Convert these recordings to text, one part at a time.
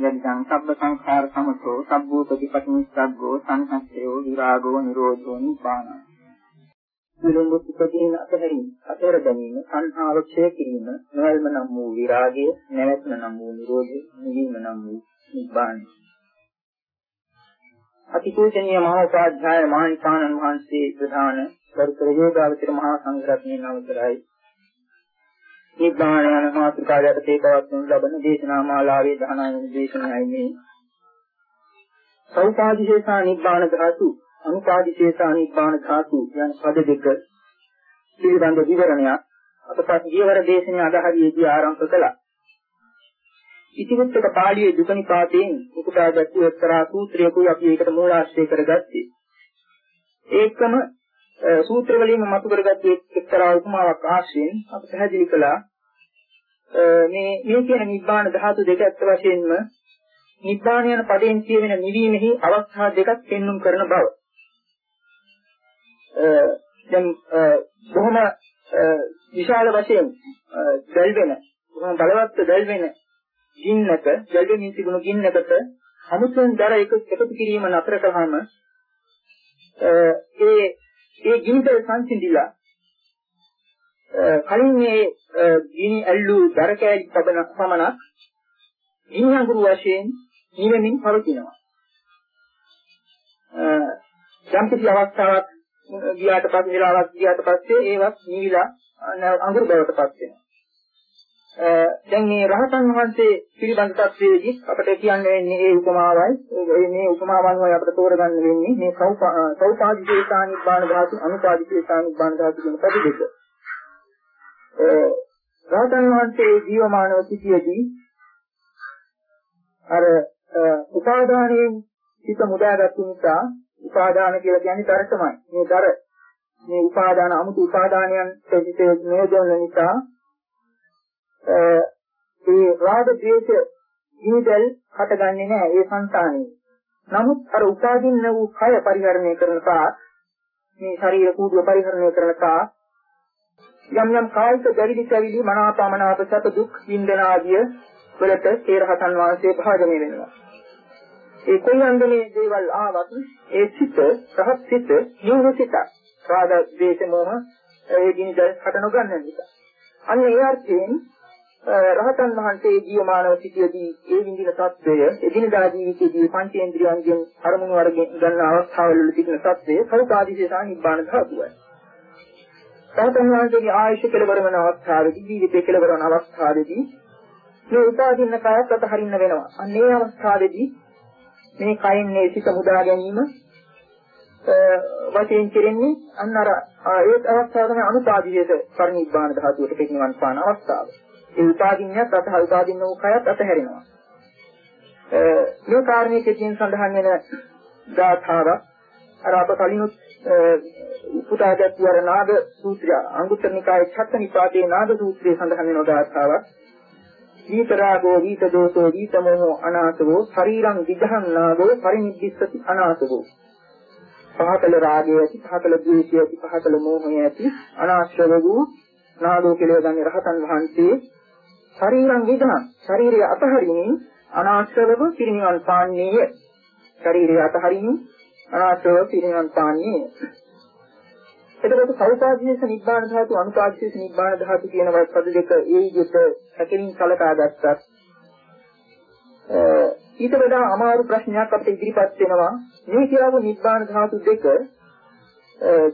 යදිදං සබ්බ සංඛාර සමතෝ සබ්බෝ ප්‍රතිපටිනිස්සග්ගෝ සංහස්සයෝ විරාගෝ නිරෝධෝ නිපාන විලුඹු පිටින් අතහැරීම අතර ගැනීම සංහාව ක්ෂය කිරීම නොයල්ම නම් වූ විරාගය නැවැත්ම නම් වූ නිරෝධය නිවීම නම් වූ නිබ්බාන අතිපූජනීය මහා උපාධ්‍යාය මහානිපාණන් වහන්සේ ප්‍රධාන වර්තර යෝගාවචර මහා සංඝරත්නයේ නවතරයි නිබ්බාන යන මාතෘකාවට තේකවත් ලබන දේශනා මාලාවේ 19 වෙනි දේශනයයි මේ. සෞපාදිශේෂා නිබ්බාන ධාතු, අනුපාදිශේෂා නිබ්බාන ධාතු යන පද දෙක පිළිබඳ විවරණයක් අපට ජීවර දේශනේ අදහරියේදී ආරම්භ කළා. ඉතිවිත්තක පාළියේ දුකනිපාතයෙන් උපුටාගත්තු එක්තරා සූත්‍රයකුයි අපි ඒකට මූලාශ්‍රය කරගත්තේ. ඒකම සූත්‍ර වලින්ම මතු කරගත්තේ එක්තරා උපමාවක් ආශ්‍රයෙන් අපි පැහැදිලි කළා මේ මේ කියන නිබ්බාන ධාතු දෙක ඇත්ත වශයෙන්ම නිබ්බාන යන පදයෙන් කියවෙන නිවීමෙහි අවස්ථා දෙකක් පෙන්눔 කරන බව. දැන් බොහොම විශාල වශයෙන් දැල්වෙන බොහොම බලවත් දැල්වෙන ගින්නක දැල්වෙමින් තිබුණු ගින්නකට අමුතුවෙන් දර එකතු කිරීම නතර කළාම ඒ ඒ ගිනිද සංසිඳිලා කලින් මේ ගිනි ඇල්ලු දර කෑලි පබන පමණක් ගිනි අඟුරු වශයෙන් නිවෙමින් පවතිනවා. යම් කිසි අවස්ථාවක් ගියාට පස්සේ වෙලාවක් ගියාට පස්සේ ඒවත් නිවිලා අඟුරු බවට පත් වෙනවා. දැන් මේ රහතන් වහන්සේ පිළිබඳ තත්වයේදී අපිට කියන්න වෙන්නේ ඒ උපමාවයි මේ උපමාවන් වල අපිට තෝරගන්න වෙන්නේ මේ සෞපාදිශේෂානිබ්බාන ධාතු අනුපාදිශේෂානිබ්බාන ධාතු කියන පද දෙක. රහතන් වහන්සේ ජීවමානව සිටියේදී අර උපාදානයෙන් හිත මුදාගත්තු නිසා උපාදාන කියලා කියන්නේ දර තමයි. මේ දර මේ උපාදාන 아무තු උපාදානයන් ප්‍රතිතේ නියෝජන නිසා ඒ රාග ද්වේෂ නිදල් හටගන්නේ නැහැ ඒ సంతානේ. නමුත් අර උපාදින්න වූ කය පරිහරණය කරන තා මේ ශරීර කූඩුව පරිහරණය කරන තා යම් යම් කායික දැවිලි කැවිලි මනාපමනාප සැප දුක් විඳන ආදිය වලට තේරහතන් වාසයේ භාජනය වෙනවා. ඒ කොයින්දනේ දේවල් ආවත් ඒ සිත රහත් සිත නිවසිත රාග ද්වේෂ මොහ ඒ ගිනිද හට නොගන්න නිසා. අන්න ඒ අර්ථයෙන් රහතන් වහන්සේ ජීවමානව සිටියදී ඒ විඳින తත්වය එදිනදා ජීවිතයේදී පංචේන්ද්‍රියයන්ගෙන් අරමුණු අරගෙන ගන්න අවස්ථාවවල තිබෙන తත්වය සෞපාදිශේෂා නිබ්බාන ධාතුවයි. රහතන් වහන්සේගේ ආයුෂ කෙලවර වන අවස්ථාවේදී ජීවිතේ කෙලවර වන අවස්ථාවේදී මේ උපාදින්න කායත් අතහරින්න වෙනවා. අන්න ඒ අවස්ථාවේදී මේ කයින් මේ සිත මුදා ගැනීම වශයෙන් කෙරෙන්නේ අන්න අර ඒ අවස්ථාව තමයි අනුපාදිශේෂ පරිනිබ්බාන ධාතුවට පිටිනවන් පාන අවස්ථාව. ඒ උපාදින්නයත් අතහ උපාදින්න වූ කයත් අතහැරෙනවා. මේ කාරණේ කෙටියෙන් සඳහන් වෙන ගාථාව අර අප කලිනුත් උපුටාගත් වර නාග සූත්‍රය අංගුත්තර නිකායේ ඡත්ත නිපාතේ නාග සූත්‍රයේ සඳහන් වෙන ගාථාවක්. දීතරාගෝ දීත දෝසෝ දීතමෝහෝ අනාසවෝ ශරීරං විදහං නාගෝ පරිනිබ්බිස්සති අනාසවෝ පහතල රාගය ඇති පහතල ද්වේෂය ඇති පහතල මෝහය ඇති අනාශ්‍රව වූ නාදෝ කියලා ගන්නේ රහතන් වහන්සේ ශරීරං විදහං. ශරීරය අතහරිමින් අනාශ්‍රවව පිරිනිවන් පාන්නේය. ශරීරය අතහරිමින් අනාශ්‍රවව පිරිනිවන් පාන්නේය. එතකොට සෞපාදීස නිබ්බාන ධාතු අනුපාදීස නිබ්බාන ධාතු කියන පද දෙක ඒ විදිහට හැකලින් කලකා ගත්තත් ඊට වඩා අමාරු ප්‍රශ්නයක් අපිට ඉදිරිපත් වෙනවා. මේ කියවු නිබ්බාන ධාතු දෙක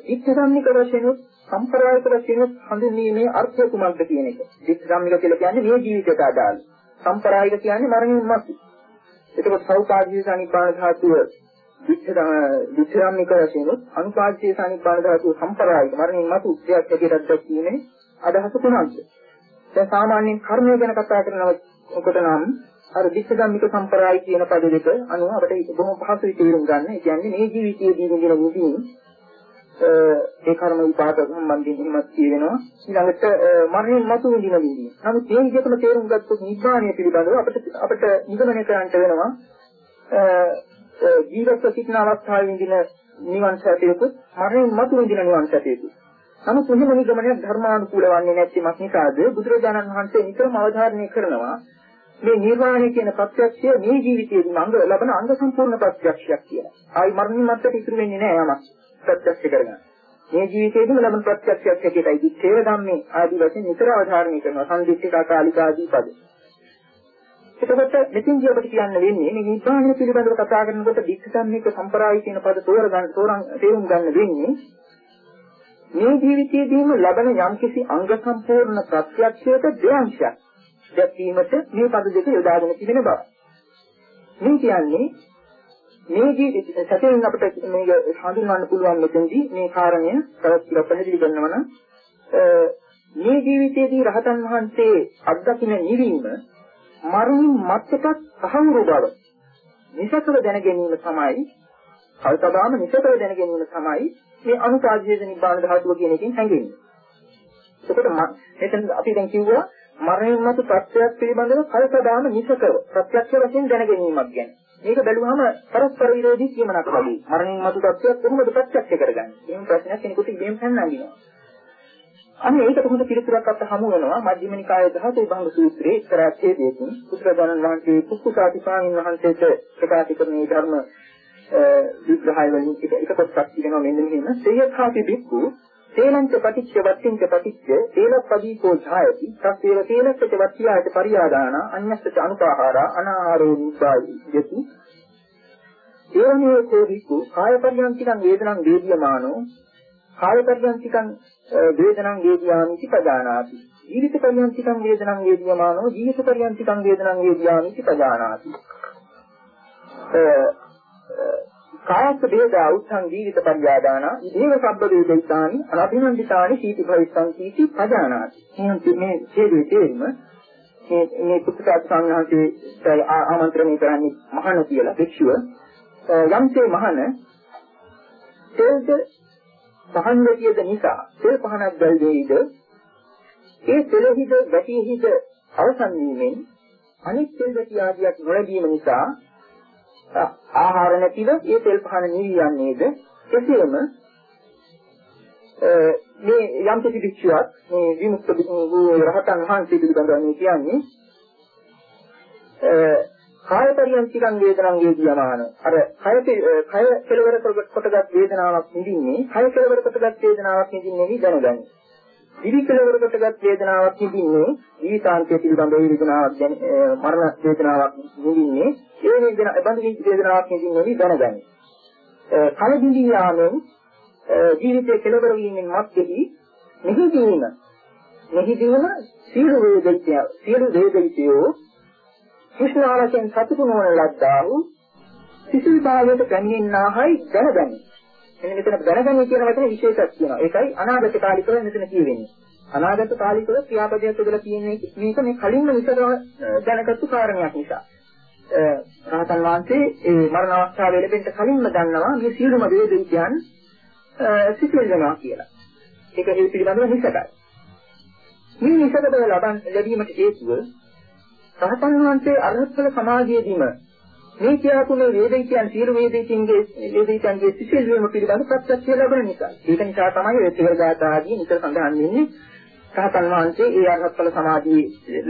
චිත්තසම්නික වශයෙන් සම්ප්‍රදායික වශයෙන් හඳුන්වීමේ අර්ථය කුමක්ද කියන එක. චිත්තසම්නික කියලා කියන්නේ මේ ජීවිතයට අදාළ. සම්ප්‍රදායික කියන්නේ මරණින් මතු. එතකොට සෞපාදීය සනිපාන ධාතුව චිත්තසම්නික වශයෙන් අනුපාදීය සනිපාන ධාතුව සම්ප්‍රදායික මරණින් මතු දෙයක් හැටියට දැක්වීමේ අදහස කුමක්ද? දැන් සාමාන්‍යයෙන් කර්මය ගැන කතා කරනකොට නම් අර විච්ඡදම්මික සම්ප්‍රදාය කියන පද දෙක අනුව අපිට බොහොම පහසුයි තේරුම් ගන්න. ඒ කියන්නේ මේ ජීවිතයේදී විඳින මුදින් ඒ කර්ම විපාක සම්බන්ධයෙන් හිමත් කියවෙනවා ඊළඟට මරණයන් මතු විඳින විදිහ. නමුත් මේ විදිහටම තේරුම් ගත්තොත් නිබ්බාණය පිළිබඳව අපිට අපිට නිගමනය කරන්නට වෙනවා ජීවිත සිටින අවස්ථාවේ විඳින නිවන් සැපයකුත් මරණයන් මතු විඳින නිවන් සැපයකුත්. නමුත් එහෙම නිගමනයක් ධර්මානුකූල වන්නේ නැතිමත් නිසාද බුදුරජාණන් වහන්සේ නිතරම අවධාරණය කරනවා මේ නිර්වාණය කියන ප්‍රත්‍යක්ෂය මේ ජීවිතයේදී අංග ලබන අංග සම්පූර්ණ ප්‍රත්‍යක්ෂයක් කියලා. ආයි මරණින් මත්තට ඉතුරු වෙන්නේ නැහැ යමක්. ප්‍රත්‍යක්ෂ කරගන්න. මේ ජීවිතයේදීම ලබන ප්‍රත්‍යක්ෂයක් හැටියටයි දිත්තේව ධම්මේ ආදී වශයෙන් නිතර අවධාරණය කරනවා සංදිත්තිකා කාලික ආදී පද. එතකොට මෙතින්දී අපිට කියන්න වෙන්නේ මේ නිබ්බාන පිළිබඳව කතා කරනකොට දික්ක ධම්මික සම්ප්‍රාය කියන පද තෝරගන්න තෝරන් තේරුම් ගන්න වෙන්නේ මේ ජීවිතයේදීම ලබන යම්කිසි අංග සම්පූර්ණ ප්‍රත්‍යක්ෂයක දෙවංශයක් දැක්වීමට මේ පද දෙක යොදාගෙන තිබෙන බව. මේ කියන්නේ මේ ජීවිත සැකයෙන් අපිට මේක හඳුන්වන්න පුළුවන් මෙතෙන්දී මේ කාරණය තවත් ටිකක් පැහැදිලි කරනවා නම් මේ ජීවිතයේදී රහතන් වහන්සේ අත්දකින්න නිවීම මරණින් මත්තට සහවුරු බව නිසකව දැන ගැනීම තමයි කල්පදාම නිසකව දැන ගැනීම තමයි මේ අනුපාදයේ නිබ්බාන ධාතුව කියන එකෙන් හැඟෙන්නේ. එතකොට මෙතන අපි දැන් කිව්වා මරණින් මතු ප්‍රත්‍යක් පිළිබඳව කල්පදාම නිසකව ප්‍රත්‍යක්ෂ වශයෙන් දැන ගැනීමක් ගැන. මේක බැලුවම පරස්පර විරෝධී කියමනක් වගේ. මරණින් මතු තත්ත්වයක් කොහොමද ප්‍රත්‍යක්ෂ කරගන්නේ? එහෙම ප්‍රශ්නයක් කෙනෙකුට ඉබේම පන්නනවා. අන්න ඒක කොහොමද පිළිතුරක් අපට හමු වෙනවා මධ්‍යම නිකායේ ධාතු භංග සූත්‍රයේ එක්තරා ඡේදයකින් පුත්‍රයන්න් වහන්සේ කුක්කුසාති ස්වාමීන් වහන්සේට ප්‍රකාශ කරන මේ ධර්ම විග්‍රහය වලින් එක කොටසක් කියනවා මෙන්න මෙහෙම සේයඛාති බික්කු තේලංච පටිච්ච වත්තිංච පටිච්ච තේලප්පදීකෝ ඡායති. තස්සේව තේලස්ස ච වත්තියායට පරියාදාන අඤ්ඤස්ස ච අනුපාහාරා අනාහාරෝ නිබ්බායි යති. ඒවනේ කෝවිකු කාය පරියන්තිකං වේදනං වේදියමානෝ. කාය පරියන්තිකං වේදනං වේදියාමිති පදානාති ජීවිත පරියන්තිකං වේදනං වේදියමානෝ ජීවිත පරියන්තිකං වේදනං වේදියාමිති පදානාති කායස්ස වේදා උත්සං ජීවිත පරියාදාන ඉදේව සබ්බ වේදිතානි අනභිනන්දිතානි සීති භවිස්සං සීති පජානාති. එහෙනම් මේ හේතුවේ තේරුම මේ මේ පුත්‍රාත් සංඝාන්සේ ආමන්ත්‍රණය කරන්නේ මහාන කියලා. භික්ෂුව යම්සේ මහාන තෙල්ද පහන් දෙවියද නිසා තෙල් පහනක් දැල් දෙයිද ඒ තෙලෙහිද වැටිහිද අවසන් වීමෙන් අනිත් තෙල් දෙවිය ආදියක් නොලැබීම නිසා ආහාර නැතිව ඒ තෙල් පහන නිවි යන්නේද එසේම මේ යම් කිසි විචුවක් මේ විමුක්ත රහතන් වහන්සේ පිළිබඳව මේ කියන්නේ කාය පරියන්තිකං වේදනං වේදියාමාන අර කය කය කෙලවර කොටගත් වේදනාවක් නිදින්නේ කය කෙලවර කොටගත් වේදනාවක් නිදින්නේ දැනගන්න දිවි කෙලවර කොටගත් වේදනාවක් නිදින්නේ ජීවිතාන්තය පිළිබඳ වේදනාවක් දැන මරණ වේදනාවක් නිදින්නේ ඒ වේදනාව බඳ වේදනාවක් නිදින්නේ දැනගන්න. කල දිවි යාමෙන් ජීවිතයේ කෙලවර වීමෙන් මැත්තේදී මෙහිදීම මෙහිදීම සියලු වේදිතය සියලු වේදිතයෝ කුෂ්ණාරයෙන් සතුටු නොවන ලද්දා වූ සිසු භාවයට පැමිණෙන්නාහයි දැනගනි. එන්න මෙතන දැනගන්නේ කියන වචනේ විශේෂයක් තියෙනවා. ඒකයි අනාගත කාලිකව මෙතන කියවෙන්නේ. අනාගත කාලිකව ක්‍රියාපදයක් යොදලා කියන්නේ මේක මේ කලින්ම විසඳ දැනගත්තු කාරණයක් නිසා. රහතන් වහන්සේ ඒ මරණ අවස්ථාවේ ලැබෙන්න කලින්ම දන්නවා මේ සියලුම වේදිකයන් සිසිල් වෙනවා කියලා. ඒක ඒ පිළිබඳව හිසකයි. මේ හිසකද ලබන් ලැබීමට හේතුව රහතන් වහන්සේ අරහත් සමාජයේදීම මේ කියතුනේ වේදිකයන් සියලු වේදිකින්ගේ වේදිකයන්ගේ සිසිල් වීම පිළිබඳ ප්‍රත්‍යක්ෂය ලැබෙන නිසා. ඒක නිසා තමයි ඒ තේරගත ආදී නිතර සඳහන් වෙන්නේ. රහතන් වහන්සේ ඒ අරහත්ඵල සමාධියේ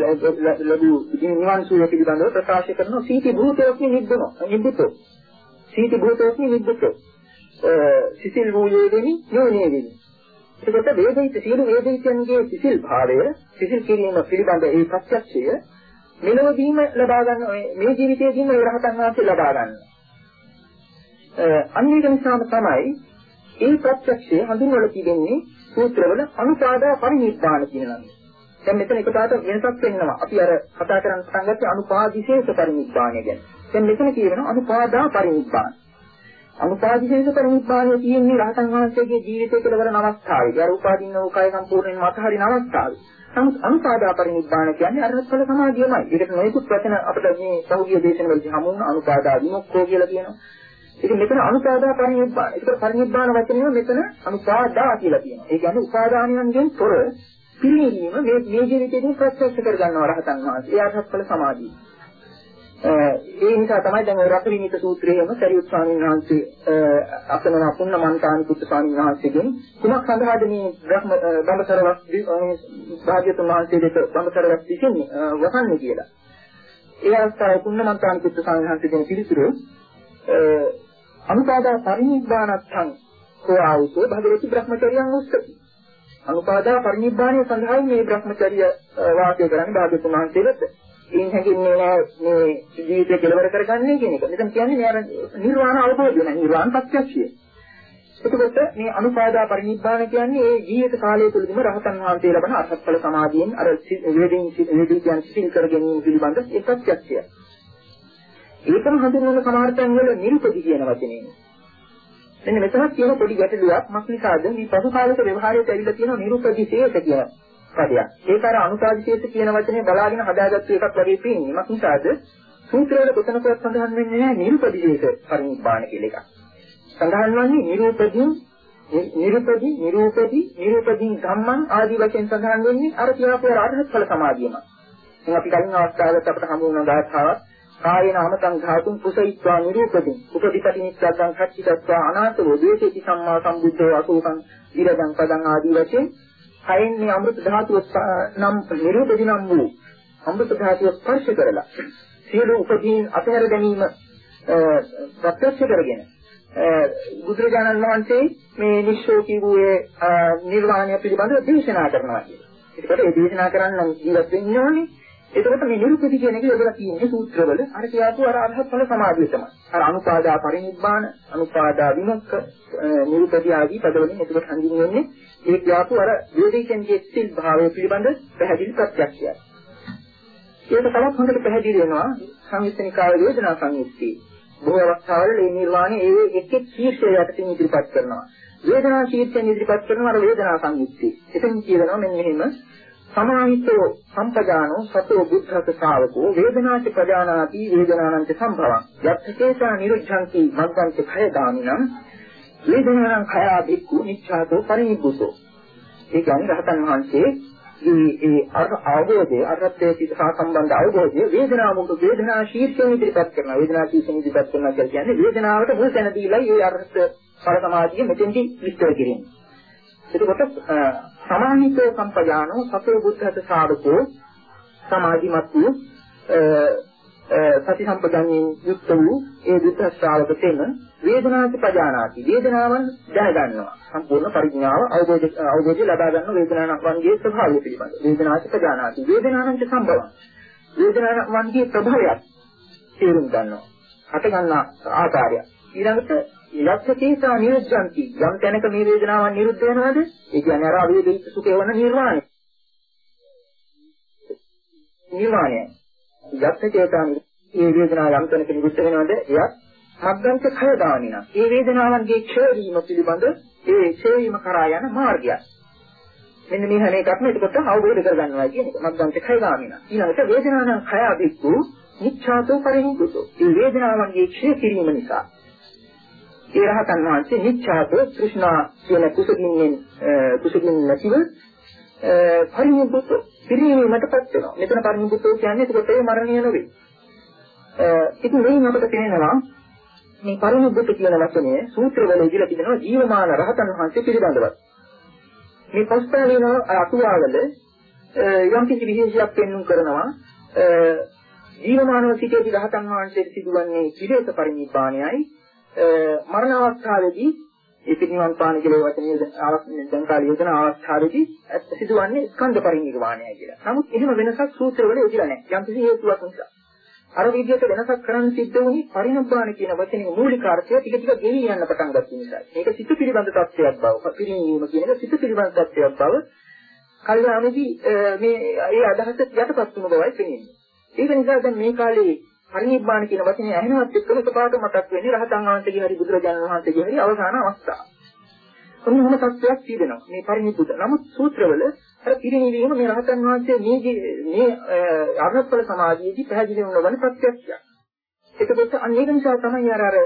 ලැබූ නිවන් සුවය පිළිබඳව ප්‍රකාශ කරන සීති භූතෝක්නි නිබ්බුන නිබ්බුතෝ. සීති භූතෝක්නි නිබ්බුතෝ. සිසිල් වූයේ වෙමි යෝනේ වෙමි. එතකොට වේදිත සියලු වේදිතයන්ගේ සිසිල් භාවය සිසිල් කිරීම පිළිබඳ ඒ ප්‍රත්‍යක්ෂය මෙලොවදීම ලබා ගන්න මේ ජීවිතයේදීම ඒ රහතන් වහන්සේ ලබා ගන්න. අනිත් නිසාම තමයි ඒ ප්‍රත්‍යක්ෂය හඳුන්වලා තිබෙන්නේ සූත්‍රවල අනුපාදා පරිනිබ්බාන කියන නම. දැන් මෙතන එකපාරට වෙනසක් වෙනවා. අපි අර කතා කරන් පටන් ගත්තේ අනුපාදිශේෂ පරිනිබ්බානය ගැන. දැන් මෙතන කියනවා අනුපාදා පරිනිබ්බාන. අනුපාදිශේෂ පරිනිබ්බානය කියන්නේ රහතන් වහන්සේගේ ජීවිතය කියලා කරන අවස්ථාවේ. අර උපාදින්න වූ කය සම්පූර්ණයෙන්ම අතහරින අවස්ථාවේ. නමුත් අනුපාදා පරිනිබ්බාන කියන්නේ අරහත්ඵල සමාධියමයි. ඒකට නොයෙකුත් වචන අපිට මේ සෞඛ්‍ය දේශනවලදී හමු වුණ අනුපාදා විමුක්ඛෝ කියලා කියනවා. ඉතින් මෙතන අනුපාදා පරිනිබ්බාන. ඒකට පරිනිබ්බාන වචනය මෙතන අනුපාදා කියලා කියනවා. ඒ කියන්නේ උපාදානයන්ගෙන් තොර පිළිගැනීම මේ මේ ජීවිතයේදී ප්‍රත්‍යක්ෂ කර ගන්නවා රහතන් වහන්සේ. ඒ අරහත්ඵල සමාධිය. ඒ නිසා තමයි දැන් ඔය රතවිනිත සූත්‍රයේම සරියුත් ස්වාමීන් වහන්සේ අසනන පුන්න මන්තානි පුත් ස්වාමීන් වහන්සේගෙන් කුමක් සඳහාද මේ බ්‍රහ්ම බඹසරවත් භාග්‍යතුන් වහන්සේ දෙක බඹසරවත් විසින්නේ වසන්නේ කියලා. ඒ අවස්ථාවේ පුන්න මන්තානි පුත් ස්වාමීන් වහන්සේගෙන් පිළිතුරු අනුපාදා පරිනිබ්බානත්තං කෝ ආවුතෝ භගවති බ්‍රහ්මචර්යයන් උස්සති. අනුපාදා පරිනිබ්බානය සඳහා මේ බ්‍රහ්මචර්ය වාසය කරන්නේ භාග්‍යතුන් වහන්සේ වෙත. ඉන් හැකින්නේ නෑ මේ ජීවිතය කෙලවර කරගන්නේ කියන එක. මෙතන කියන්නේ මේ අර නිර්වාණ අවබෝධය නේ නිර්වාණ ප්‍රත්‍යක්ෂය. එතකොට මේ අනුපාදා පරිනිබ්බාන කියන්නේ ඒ ජීවිත කාලය තුළදීම රහතන් වහන්සේ ලබන අසත්ඵල සමාධියෙන් අර වේදින් වේදින් කියන සිල් කර ගැනීම පිළිබඳ ඒ ප්‍රත්‍යක්ෂය. ඒකම හඳුන්වන සමහර තැන්වල නිරුපදි කියන වචනේ. මෙන්න මෙතනක් තියෙන පොඩි ගැටලුවක් මක් නිසාද මේ පසු කාලක ව්‍යවහාරයට ඇවිල්ලා තියෙන නිරුපදි ශේෂ කියන පදයක්. ඒක අර අනුපාදිශේෂ කියන වචනේ බලාගෙන හදාගත්තු එකක් වගේ පේන්නේ. මක් නිසාද? සූත්‍රවල කොතනකවත් සඳහන් වෙන්නේ නැහැ නිරුපදිශේෂ පරිනිබ්බාන කියලා එකක්. සඳහන් වන්නේ නිරූපදී නිරූපදී නිරූපදී නිරූපදී ධම්මං ආදී වශයෙන් සඳහන් වෙන්නේ අර කියාපු අරහත් ඵල සමාධියම. දැන් අපි කලින් අවස්ථාවකට අපිට හමු වුණ දායකාවක් කායේන අමතං ධාතුන් කුසීත්වා නිරූපදින් උපදීපටි නිච්ඡාං කච්චිතත්වා අනාතෝ දේශේති සම්මා සම්බුද්ධෝ අසෝකං විරදං පදං ආදී වශයෙන් කයින් මේ අමෘත ධාතුව නම් නිරූපදි නම් වූ අමෘත ධාතුව ස්පර්ශ කරලා සියලු උපදීන් අතහැර ගැනීම ප්‍රත්‍යක්ෂ කරගෙන බුදුරජාණන් වහන්සේ මේ නිශ්චෝකී වූ නිර්වාණය පිළිබඳව දේශනා කරනවා කියලා. ඒකට ඒ දේශනා කරන්න ජීවත් වෙන්න ඕනේ එතකොට මේ නිරුක්ති කියන එක යොදලා තියෙන්නේ සූත්‍රවල අර කියාපු අර අරහත් ඵල සමාධිය තමයි. අර අනුපාදා පරිනිබ්බාන, අනුපාදා විමුක්ඛ, නිරුක්ති ආදී පදවලින් එතකොට හඳුන්වන්නේ ඒ කියාපු අර වේදිකෙන්ගේ සිල් භාවය පිළිබඳ පැහැදිලි ප්‍රත්‍යක්ෂයක්. ඒක තවත් හොඳට පැහැදිලි වෙනවා සංයුත්තනිකාය වේදනා සංයුක්තිය. බොහෝ අවස්ථාවල මේ නිර්වාණය ඒ එක් එක් ශීර්ෂය යටතේ ඉදිරිපත් කරනවා. වේදනා ශීර්ෂයෙන් ඉදිරිපත් කරන අර වේදනා සංයුක්තිය. එතෙන් කියනවා මෙන්න මෙහෙම සමාහිතෝ සම්පජානෝ සතෝ බුද්ධක ශාවකෝ වේදනාච ප්‍රජානාති වේදනානං ච සම්භවං යත්තකේසා නිරුද්ධಂತಿ මග්ගංච khය දානිනම් වේදනානං khයා බික්ඛු නිච්ඡාතෝ පරිනිබ්බුතෝ ඒ කියන්නේ රහතන් වහන්සේ මේ ඒ අවබෝධය අරහත්යේ සිට සම්බන්ධ අවබෝධය වේදනාව මුක වේදනා ශීර්ෂයෙන් ඉදිරිපත් කරනවා. වේදනා ශීර්ෂයෙන් ඉදිරිපත් කරනවා කියන්නේ වේදනාවට මුල් තැන දීලා ඒ අරහත් ඵල සමාධිය මෙතෙන්දි විස්තර කිරීම. එතකොට සමාහිතෝ සම්පජානෝ සතෝ බුද්ධත සාරකෝ සමාධිමත් වූ සති සම්පජානිය යුක්ත වූ ඒ බුද්ධ ශ්‍රාවක තෙම වේදනාති පජානාති. වේදනාවන් දැනගන්නවා සම්පූර්ණ පරිඥාව අවබෝධ අවබෝධය ලබා ගන්න වේදනාවන්ගේ ස්වභාවය පිළිබඳ. වේදනාති පජානාති. වේදනානංච සම්භවං වේදනාවන්ගේ ප්‍රභවයක් තේරුම් ගන්නවා. හට ගන්න ආකාරය ඊළඟට යක්ෂකේසා නිරුද්ධಂತಿ යම් තැනක මේ වේදනාවන් නිරුද්ධ වෙනවද? ඒ කියන්නේ අර අවේදිත සුඛේ වන නිර්වාණය. නිර්වාණය. යක්ෂකේසා මේ වේදනාව යම් තැනක නිරුද්ධ වෙනවද? එයත් මග්ගංච khය දානින. මේ වේදනාවන්ගේ ක්ෂය වීම පිළිබඳ ඒ ක්ෂය වීම කරා යන මාර්ගය. මෙන්න මේ හැම එකක්ම එතකොට අවබෝධ කරගන්නවා කියන එක. මග්ගංච khය දානින. ඊළඟට වේදනාවන් khය අධික්කු නිච්ඡාතෝ පරිහිකුතෝ. මේ වේදනාවන්ගේ ක්ෂය කිරීම නිසා ඒ රහතන් වහන්සේ නිච්ඡාත કૃષ્ණා කියන කුසගින්නෙන් කුසගින් නැතිව පරිණිබුත පිරිනීමටපත් වෙනවා. මෙතන පරිණිබුත කියන්නේ ඒකට ඒ මරණය නෙවෙයි. ඉතින් මේ අපිට තේරෙනවා මේ පරිණිබුත කියන වචනය සූත්‍රවල ඉදලා තිබෙනවා ජීවමාන රහතන් වහන්සේ පිළිබඳව. මේ පස්පෑලින අතුවාවල යම් කිසි විශේෂයක් පෙන්වුම් කරනවා ජීවමානව සිටේදී රහතන් වහන්සේට සිදුවන්නේ කිලේශ පරිනිබ්බාණයයි මරණ අවස්ථාවේදී ඒ පිටිනිවන් පාන කියලා වචනේ දැන් කාලේ යොදන අවස්ථාවේදී සිදුවන්නේ ස්කන්ධ පරිනිර්වාණයයි කියලා. නමුත් එහෙම වෙනසක් සූත්‍රවල යොදලා නැහැ. යම් කිසි හේතුවක් නිසා. අර විදිහට වෙනසක් කරන්න සිද්ධ වුණේ පරිණම්පාණ කියන වචනේ මූලික අර්ථය ටික ටික ගෙවි යන්න පටන් ගත්ත නිසා. මේක සිත පිළිබඳ තත්ත්වයක් බව, පිරිනීම කියන එක සිත පිළිබඳ තත්ත්වයක් බව කල්යාමදී මේ ඒ අදහස යටපත් වුණ බවයි පෙනෙන්නේ. ඒක නිසා දැන් මේ කාලේ පරිනිබ්බාන කියන වචනේ ඇහෙනවත් එක්කම එකපාරට මතක් වෙන්නේ රහතන් වහන්සේගේ හරි බුදුරජාණන් වහන්සේගේ හරි අවසාන අවස්ථාව. කොහොමද තත්ත්වයක් තියෙනවා මේ පරිනිබ්බුත. නමුත් සූත්‍රවල අර පිරිනිවීම මේ රහතන් වහන්සේ මේ මේ අරහත්ඵල සමාධියේදී පැහැදිලි වුණ ප්‍රත්‍යක්ෂයක්. එතකොට අන්න ඒක නිසා තමයි අර අර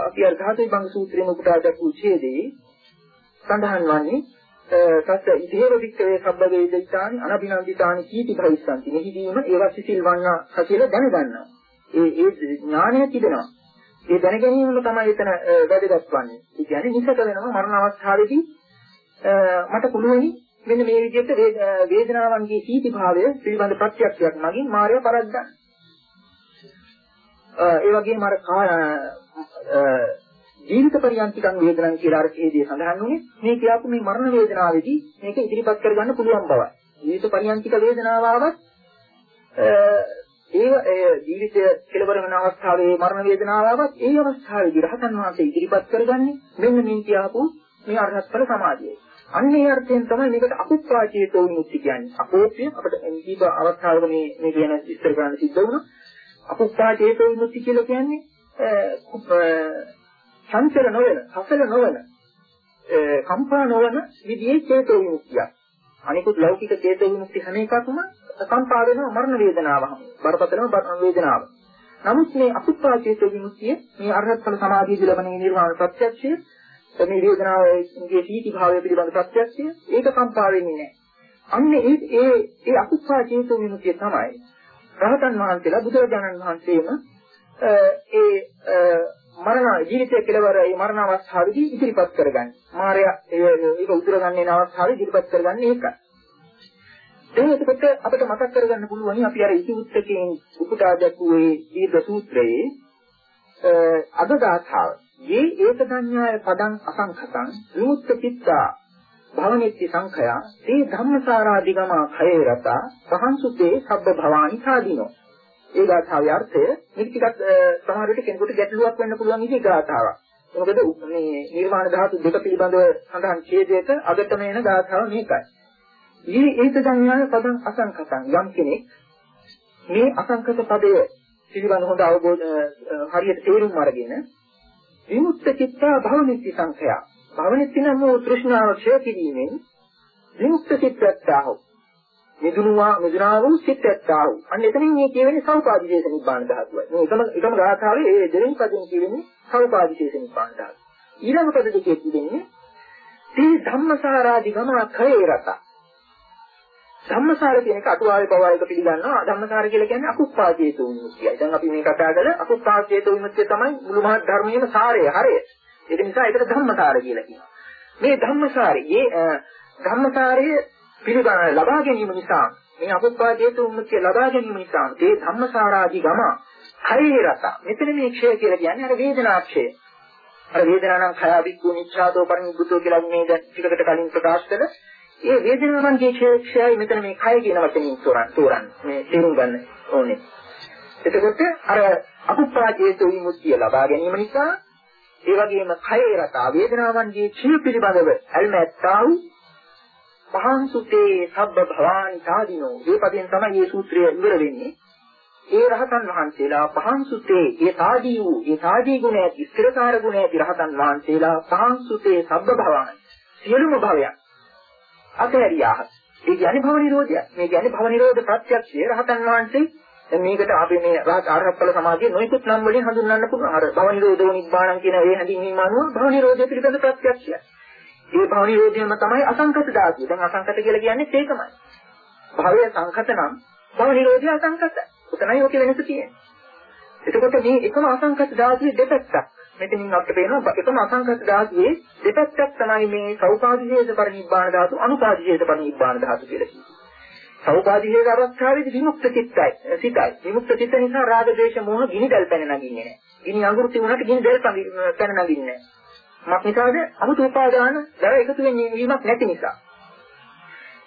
අපි අර ධාතු බංග සූත්‍රයේ උපුටා දක්වපු ඡේදයේ සඳහන් වන්නේ සත්‍ය ඉදේව වික්කවේ සබ්බ වේදිතානි අනබිනන්දිතානි කීති භවිස්සanti මෙහිදීම ඒවා සිසිල් වන්නා කියලා දැනගන්නවා ඒ ඒ ඥානය තිබෙනවා. ඒ දැන ගැනීමම තමයි එතන වැදගත් වන්නේ ඒ කියන්නේ නිසක වෙනවා මරණ අවස්ථාවේදී මට පුළුවනි මෙන්න මේ විදිහට වේදනාවන්ගේ සීති භාවය පිළිබඳ ප්‍රත්‍යක්ෂයක් මගින් මායя පරද්දන්න ඒ වගේම අර ජීවිත පරියන්තිකං වේදනං කියලා අර ඒදී සඳහන් වුණේ මේ කියපු මේ මරණ වේදනාවේදී මේක ඉදිරිපත් කරගන්න පුළුවන් බවයි. ජීවිත පරියන්තික වේදනාව ආවත් ඒ ජීවිතය කෙලවර වෙන අවස්ථාවේ මරණ වේදනාව ආවත් ඒ අවස්ථාවේදී රහතන් වහන්සේ ඉදිරිපත් කරගන්නේ මෙන්න මේ කියපු මේ අරහත්ඵල සමාධිය. අන්නේ අර්ථයෙන් තමයි මේකට අකුප්පාචේතෝ විමුක්ති කියන්නේ. අපෝප්‍ය අපිට දීප අවස්ථාවක මේ මේ කියන විස්තර කරන්න සිද්ධ වුණා. අකුප්පාචේතෝ විමුක්ති කියලා කියන්නේ සංචල නොවන, හසල නොවන, කම්පා නොවන විදිහේ චේතෝ විමුක්තිය. අනිකුත් ලෞකික චේතෝ විමුක්ති හැම එකක්ම කම්පා වෙනවා මරණ වේදනාවම. බරපතලම මරණ වේදනාව. නමුත් මේ අසුප්පා චේතෝ විමුක්තිය මේ අරහත් ඵල සමාධිය ලැබෙන නිර්වාණ ප්‍රත්‍යක්ෂය මේ වේදනාවේ සීති භාවය පිළිබඳ ප්‍රත්‍යක්ෂය ඒක කම්පා වෙන්නේ නැහැ. අන්න ඒ ඒ ඒ අසුප්පා චේතෝ විමුක්තිය තමයි රහතන් වහන්සේලා බුදුරජාණන් වහන්සේම ඒ මරණ ජීවිතය කෙලවර ඒ මරණ අවස්ථාවේදී ඉදිරිපත් කරගන්නේ. මායя ඒක උතුර ගන්න අවස්ථාවේ ඉදිරිපත් කරගන්නේ ඒකයි. දැන් එතකොට අපිට මතක් කරගන්න පුළුවන් අපි අර ඉතිඋත්තකයෙන් උපුටා දැක්ුවේ දීර්ඝ සූත්‍රයේ අද ගාථාව. "යේ ඒක සංඥාය පදං අසංඛතං විමුක්ත චිත්තා භවනිත්‍ය සංඛයා තේ ධම්මසාරාදිගම khයේ රතා සහන්සුතේ සබ්බ භවානි සාදීනෝ" ඒ ගාථාවේ අර්ථය මේක ටිකක් සමහර විට කෙනෙකුට ගැටලුවක් වෙන්න පුළුවන් ඉති ගාථාවක්. මොකද මේ නිර්මාණ ධාතු දෙක පිළිබඳව සඳහන් ඡේදයක අගටම එන ගාථාව මේකයි. ඊ ඒත සංඥාන පදං අසංකතං යම් කෙනෙක් මේ අසංකත පදය පිළිබඳ හොඳ අවබෝධ හරියට තේරුම් අරගෙන විමුක්ත චිත්තා භවනිත්‍ය සංඛයා භවනිත්‍ය නම් වූ තෘෂ්ණාව ක්ෂය කිරීමෙන් විමුක්ත චිත්තත්තාහෝ මිදුණුවා මිදුණා වූ සිත් ඇත්තා වූ. අන්න එතනින් මේ කියවෙන්නේ සෞපාදිශේෂ නිබ්බාන ධාතුවයි. මේ එකම එකම ගාථාවේ ඒ දෙවෙනි පදයෙන් කියවෙන්නේ සෞපාදිශේෂ නිබ්බාන ධාතුව. ඊළඟ පද දෙකේ කියවෙන්නේ තී ධම්මසාරාදි ගම khයේ රත. ධම්මසාර කියන එක අටුවාවේ පවායක පිළිගන්නවා. ධම්මසාර කියලා කියන්නේ අකුප්පාචේතු විමුක්තියයි. දැන් අපි මේ කතා කළ අකුප්පාචේතු විමුක්තිය තමයි මුළු මහත් ධර්මයේම සාරය, හරය. ඒක නිසා ඒකට ධම්මසාර කියලා කියනවා. මේ ධම්මසාරයේ ධම්මසාරයේ පිළිගන්න ලබා ගැනීම නිසා මේ අපොප්පාදේතු උන්මුඛ්‍ය ලබා ගැනීම නිසා මේ ධම්මසාරාදී ගම හරි රස මෙතන මේ ක්ෂය කියලා කියන්නේ අර වේදනාක්ෂය අර වේදනානම් khය අවික්ඛු නිච්ඡාදෝ පරිනිබ්බුතෝ කියලා මේ දැන් ටිකකට කලින් ප්‍රකාශ කළ ඒ වේදනාවන්ගේ ක්ෂේත්‍රයයි මෙතන මේ කය කියන වචنين තෝරන් තෝරන් මේ තේරුම් ගන්න ඕනේ. එතකොට අර අකුප්පාජේතු විමුක්තිය ලබා ගැනීම නිසා ඒ වගේම කයේ රතා වේදනාවන්ගේ ක්ෂය පිළිබඳව අල්මැත්තා වූ පහන් සුතේ සබ්බ භවානි සාදීනෝ මේ පදයෙන් තමයි මේ සූත්‍රය ඉවර වෙන්නේ. ඒ රහතන් වහන්සේලා පහන් සුතේ ඒ සාදී වූ ඒ සාදී ගුණ ඇති ස්ථිරකාර ගුණ ඇති රහතන් වහන්සේලා පහන් සුතේ සබ්බ භවානි සියලුම භවයන් අතහැරියාහ ඒ කියන්නේ භව නිරෝධය මේ කියන්නේ භව නිරෝධ ප්‍රත්‍යක්ෂය රහතන් වහන්සේ දැන් මේකට අපි මේ රහත් ආරහත්ඵල සමාධිය නොයෙකුත් නම් වලින් හඳුන්වන්න පුළුවන් අර භව නිරෝධෝ නිබ්බාණං කියන ඒ හැඳින්වීම අනුව භව නිරෝධය පිළිබඳ ප්‍රත්‍යක්ෂය ඒ භව නිරෝධයම තමයි අසංකත ධාතුව. දැන් අසංකත කියලා කියන්නේ ඒකමයි. භවය සංකත නම් භව නිරෝධය අසංකත. උතනයි ඔකේ වෙනස තියෙන්නේ. එතකොට මේ එකම අසංකත ධාතුවේ දෙපැත්තක්. මෙතනින් අපිට පේනවා එකම අසංකත ධාතුවේ දෙපැත්තක් තමයි මේ සෞපාදිශේෂ පරිනිබ්බාන ධාතු අනුපාදිශේෂ පරිනිබ්බාන ධාතු කියලා කියන්නේ. සෞපාදිශේෂ අවස්ථාවේදී විමුක්ත චිත්තයි සිතයි. විමුක්ත චිත්ත නිසා රාග දේශ මොහ ගිනි දැල් පැන නගින්නේ නැහැ. ගිනි අඟුරු තිබුණාට ගිනි දැල් පැන නගින්නේ නැහැ. මක් නිසාද? අමුතු උපාදාන දර එකතු වෙන්නේ වීමක් නැති නිසා.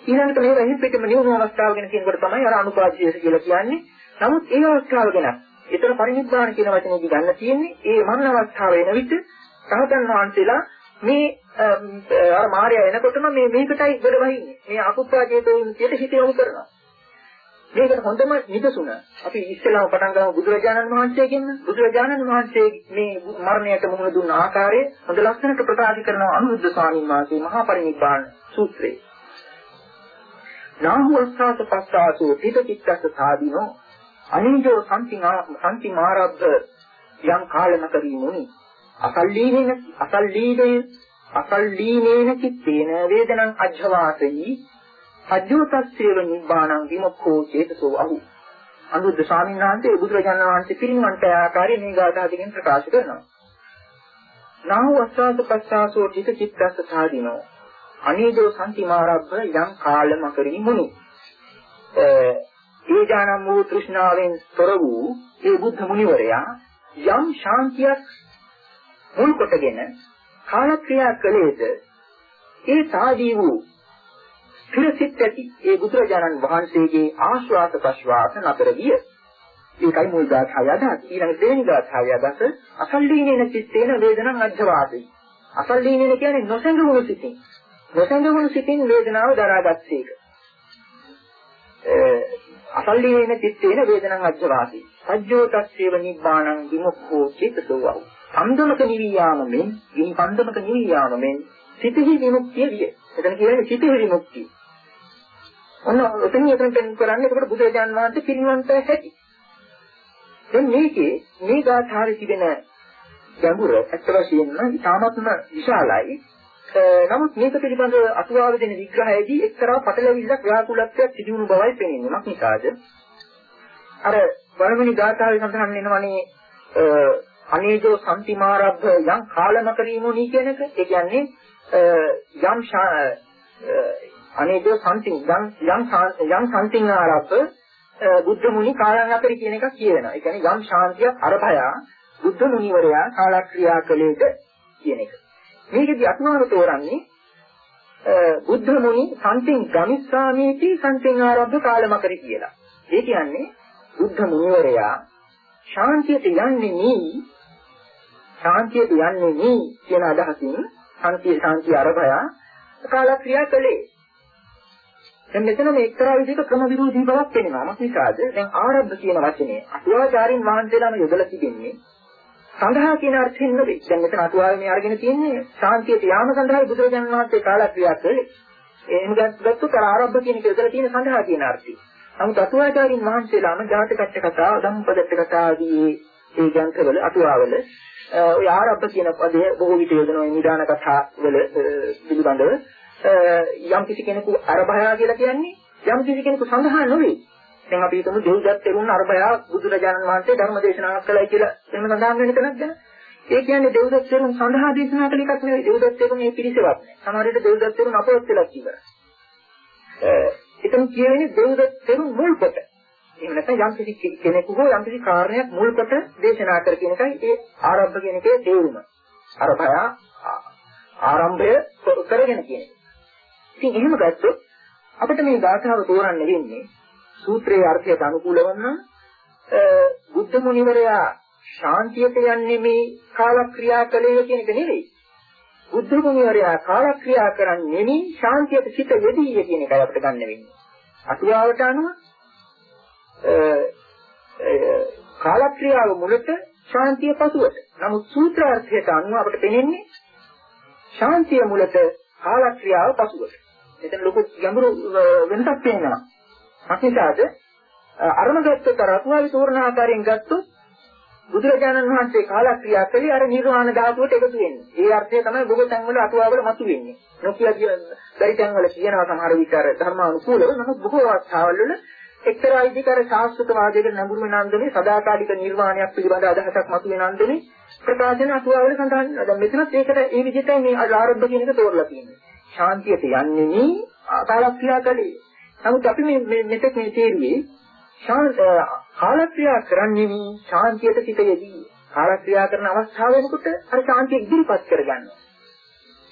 ඊළඟට මේ රහිත පිටම නිවන අවස්ථාව ගැන කියනකොට තමයි අර අනුපාදිශේෂ කියලා කියන්නේ. නමුත් ඒ අවස්ථාව ගැන ඒතර පරිනිබ්බාන කියන වචනේදී ගන්න තියෙන්නේ ඒ මරණ අවස්ථාව වෙන විට සහතන් වහන්සේලා මේ අර මාර්යා එනකොටම මේ මේකටයි ගොඩ වහින්නේ. මේ අකුප්පා චේතෝන් කියන හිත යොමු කරනවා. මේකට හොඳම නිදසුන අපි ඉස්සෙල්ලාම පටන් ගමු බුදුරජාණන් වහන්සේගෙන් බුදුරජාණන් වහන්සේ මේ මරණයට මුහුණ දුන්න ආකාරය හොඳ ලස්සනට ප්‍රකාශ කරනවා අනුරුද්ධ ස්වාමීන් වහන්සේ මහා පරිනිබ්බාන සූත්‍රයේ. නාහු අස්සාස පස්සාසෝ පිටකිට්ඨස සාදීනෝ අනිජෝ සම්පි සම්පි මාරබ්බ යම් කාලනකරී මුනි. අසල්ලීනේන අසල්ලීනේ අසල්ලීනේන චිත්තේන වේදනං අජ්ජවාසී අජ්ජෝතස්සේව නිබ්බාණං විමුක්ඛෝ චේතසෝ අහු. අනුරුද්ධ ස්වාමීන් වහන්සේ බුදුරජාණන් වහන්සේ පිරිනිවන්ට ආකාරයේ මේ ගාථා දෙකෙන් ප්‍රකාශ කරනවා. නාහු අස්සාස පස්සාසෝ චිත චිත්තස්ස සාදීනෝ අනේජෝ සම්තිමාරබ්බ යම් කාලමකරී මුනි. ඒජානම් වූ තෘෂ්ණාවෙන් තොර වූ ඒ බුද්ධ මුනිවරයා යම් ශාන්තියක් මුල් කොටගෙන කාලක්‍රියා කළේද ඒ සාදී වූ ස්ථිරසිත ඇති ඒ බුදුරජාණන් වහන්සේගේ ආශ්වාස ප්‍රශ්වාස නතර විය. ඒකයි මුල් ගාථාව අදහස්. ඊළඟ දෙවෙනි ගාථාව අදහස අසල්ලීනේන චිත්තේන වේදනං අජ්ජවාදී. අසල්ලීනේන කියන්නේ නොසැඟවුණු සිතින්. නොසැඟවුණු සිතින් වේදනාව දරාගත්තේක. අසල්ලීන චිත්තේන වේදනං අජ්ජවාසී. සජ්ජෝ තස්සේව නිබ්බාණං විමුක්ඛෝ චිත්තසෝවහු. සම්දමක නිවී යාම මෙන්, ගිනි පන්දමක නිවී යාම මෙන් සිතෙහි විමුක්තිය විය. එතන කියන්නේ සිතෙහි විමුක්තිය. ඔන්න ඔතන එතන පෙන් කරන්නේ ඒකට බුදුරජාන් වහන්සේ පිරිනවන්ත හැටි. දැන් මේකේ මේ ගාථාවේ තිබෙන ගැඹුර ඇත්ත වශයෙන්ම ඉතාමත්ම විශාලයි. නමුත් මේක පිළිබඳව අතුවාව දෙන විග්‍රහයේදී එක්තරා පටලැවිල්ලක් ව්‍යාකූලත්වයක් සිදුවුණු බවයි පෙනෙන්නේ. මක් නිසාද? අර වරමණි ගාථාවේ සඳහන් වෙනවනේ අනේජෝ සම්තිමාරබ්බ යම් කාලමකරීමුනි කියන එක. ඒ කියන්නේ යම් අනේජෝ සම්ති යම් යම් යම් සම්තිමාරබ්බ බුද්ධ මුනි කාලයන් අතර කියන එක කියනවා. ඒ කියන්නේ යම් ශාන්තියක් අරභය බුද්ධ මුනිවරයා කාලක්‍රියා කළේද කියන එක. මේකදී අතුමාව තෝරන්නේ බුද්ධ මුනි සම්පින් ගමිස්සාමීති සම්පින් ආරබ්ධ කාලමකරි කියලා. ඒ කියන්නේ බුද්ධ මුනිවරයා ශාන්තියට යන්නේ නී ශාන්තියට යන්නේ නී කියන අදහසින් ශාන්තිය ශාන්තිය අරබය කාලක්‍රියා කළේ. දැන් මෙතන මේ එක්තරා විදිහක ක්‍රම විරෝධී බවක් වෙනවා. මොකද දැන් ආරබ්ධ කියන වචනේ අටුවාචාරින් වහන්සේලාම යොදලා තිබෙන්නේ සඳහා කියන අර්ථයෙන් නෙවෙයි. දැන් මෙතන අතුවාවේ මේ අරගෙන තියෙන්නේ ශාන්තියට යාම සඳහා බුදුරජාණන් වහන්සේ කාලක්‍රියා කළේ. එහෙම ගත්තොත් අර ආරම්භ කියන එක ඉතල තියෙන සඳහා කියන අර්ථය. නමුත් අතුවාචාරින් වහන්සේලාම ජාතකච්ච කතා, ධම්පදත්ත කතා ආදී ඒ ග්‍රන්ථවල අතුවාවල ඔය ආරම්භ කියන පදය බොහෝ විට යොදන නිදාන කතා වල පිළිබඳව යම් කිසි කෙනෙකු අරභයා කියලා කියන්නේ යම් කිසි කෙනෙකු සඳහා නෙවෙයි. දැන් අපි හිතමු දෙව්දත් තෙරුන් අරබයා බුදුරජාණන් වහන්සේ ධර්ම දේශනාවක් කළයි කියලා එහෙම සඳහන් වෙන තැනක් ගැන. ඒ කියන්නේ දෙව්දත් තෙරුන් සඳහා දේශනා කළ එකක් නෙවෙයි. දෙව්දත් තෙරුන් මේ පිළිසෙවත්. සමහර විට දෙව්දත් තෙරුන් අපවත් වෙලා ඉවරයි. එතන කියන්නේ දෙව්දත් තෙරුන් මුල් කොට. එහෙම නැත්නම් යම් කිසි කෙනෙකු හෝ යම් කිසි කාරණයක් මුල් කොට දේශනා කර කියන එකයි ඒ ආරම්භ කියන එකේ තේරුම. අරබය ආරම්භය කරගෙන කියන්නේ. ඉතින් එහෙම ගත්තොත් අපිට මේ ගාථාව තෝරන්න වෙන්නේ සූත්‍රයේ අර්ථයට අනුකූල වන්න බුද්ධ මුනිවරයා ශාන්තියට යන්නේ මේ කාලක්‍රියා කලේ කියන එක නෙවෙයි. බුද්ධ මුනිවරයා කාලක්‍රියා කරන්නේ නෙමෙයි ශාන්තියට සිත යෙදී කියන එකයි අපිට ගන්න වෙන්නේ. අටුවාවට අනුව කාලක්‍රියාව මුලට ශාන්තිය පසුවට. නමුත් සූත්‍රාර්ථයට අනුව අපිට පෙනෙන්නේ ශාන්තිය මුලට කාලක්‍රියාව පසුවට. එතන ලොකු ගැඹුරු වෙනසක් පේනවා. අකිතාද අරම ගත්තොත් අර අතුවාලි තෝරන ආකාරයෙන් ගත්තොත් බුදුරජාණන් වහන්සේ කාලක්‍රියා කළේ අර නිර්වාණ ධාතුවට එකතු වෙන්නේ. ඒ අර්ථය තමයි බොහෝ තැන්වල අතුවාවල මතුවෙන්නේ. නොකිය බැරි තැන්වල කියනවා සමහර විචාර ධර්මානුකූලව නමුත් බොහෝ අවස්ථාවල එක්තරා විදිහකට ශාස්ත්‍රවාදයකට නැඹුරු වෙන අන්දමේ සදාකාලික නිර්වාණයක් පිළිබඳ අදහසක් මතුවෙන අන්දමේ ප්‍රකාශන අතුවාවල සඳහන් වෙනවා. දැන් මෙතනත් ඒකට ඒ විදිහට මේ ආරම්භ කියන එක තෝරලා තියෙනවා. ශාන්තියට යන්නේ නේ කාලක්‍රියා කලේ. නමුත් අපි මේ මෙතෙක් මේ තේරුවේ කාලක්‍රියා කරන්නේ ශාන්තියට සිට යෙදී. කාලක්‍රියා කරන අවස්ථාව වෙනකොට අර ශාන්තිය ඉදිරිපත් කරගන්නවා.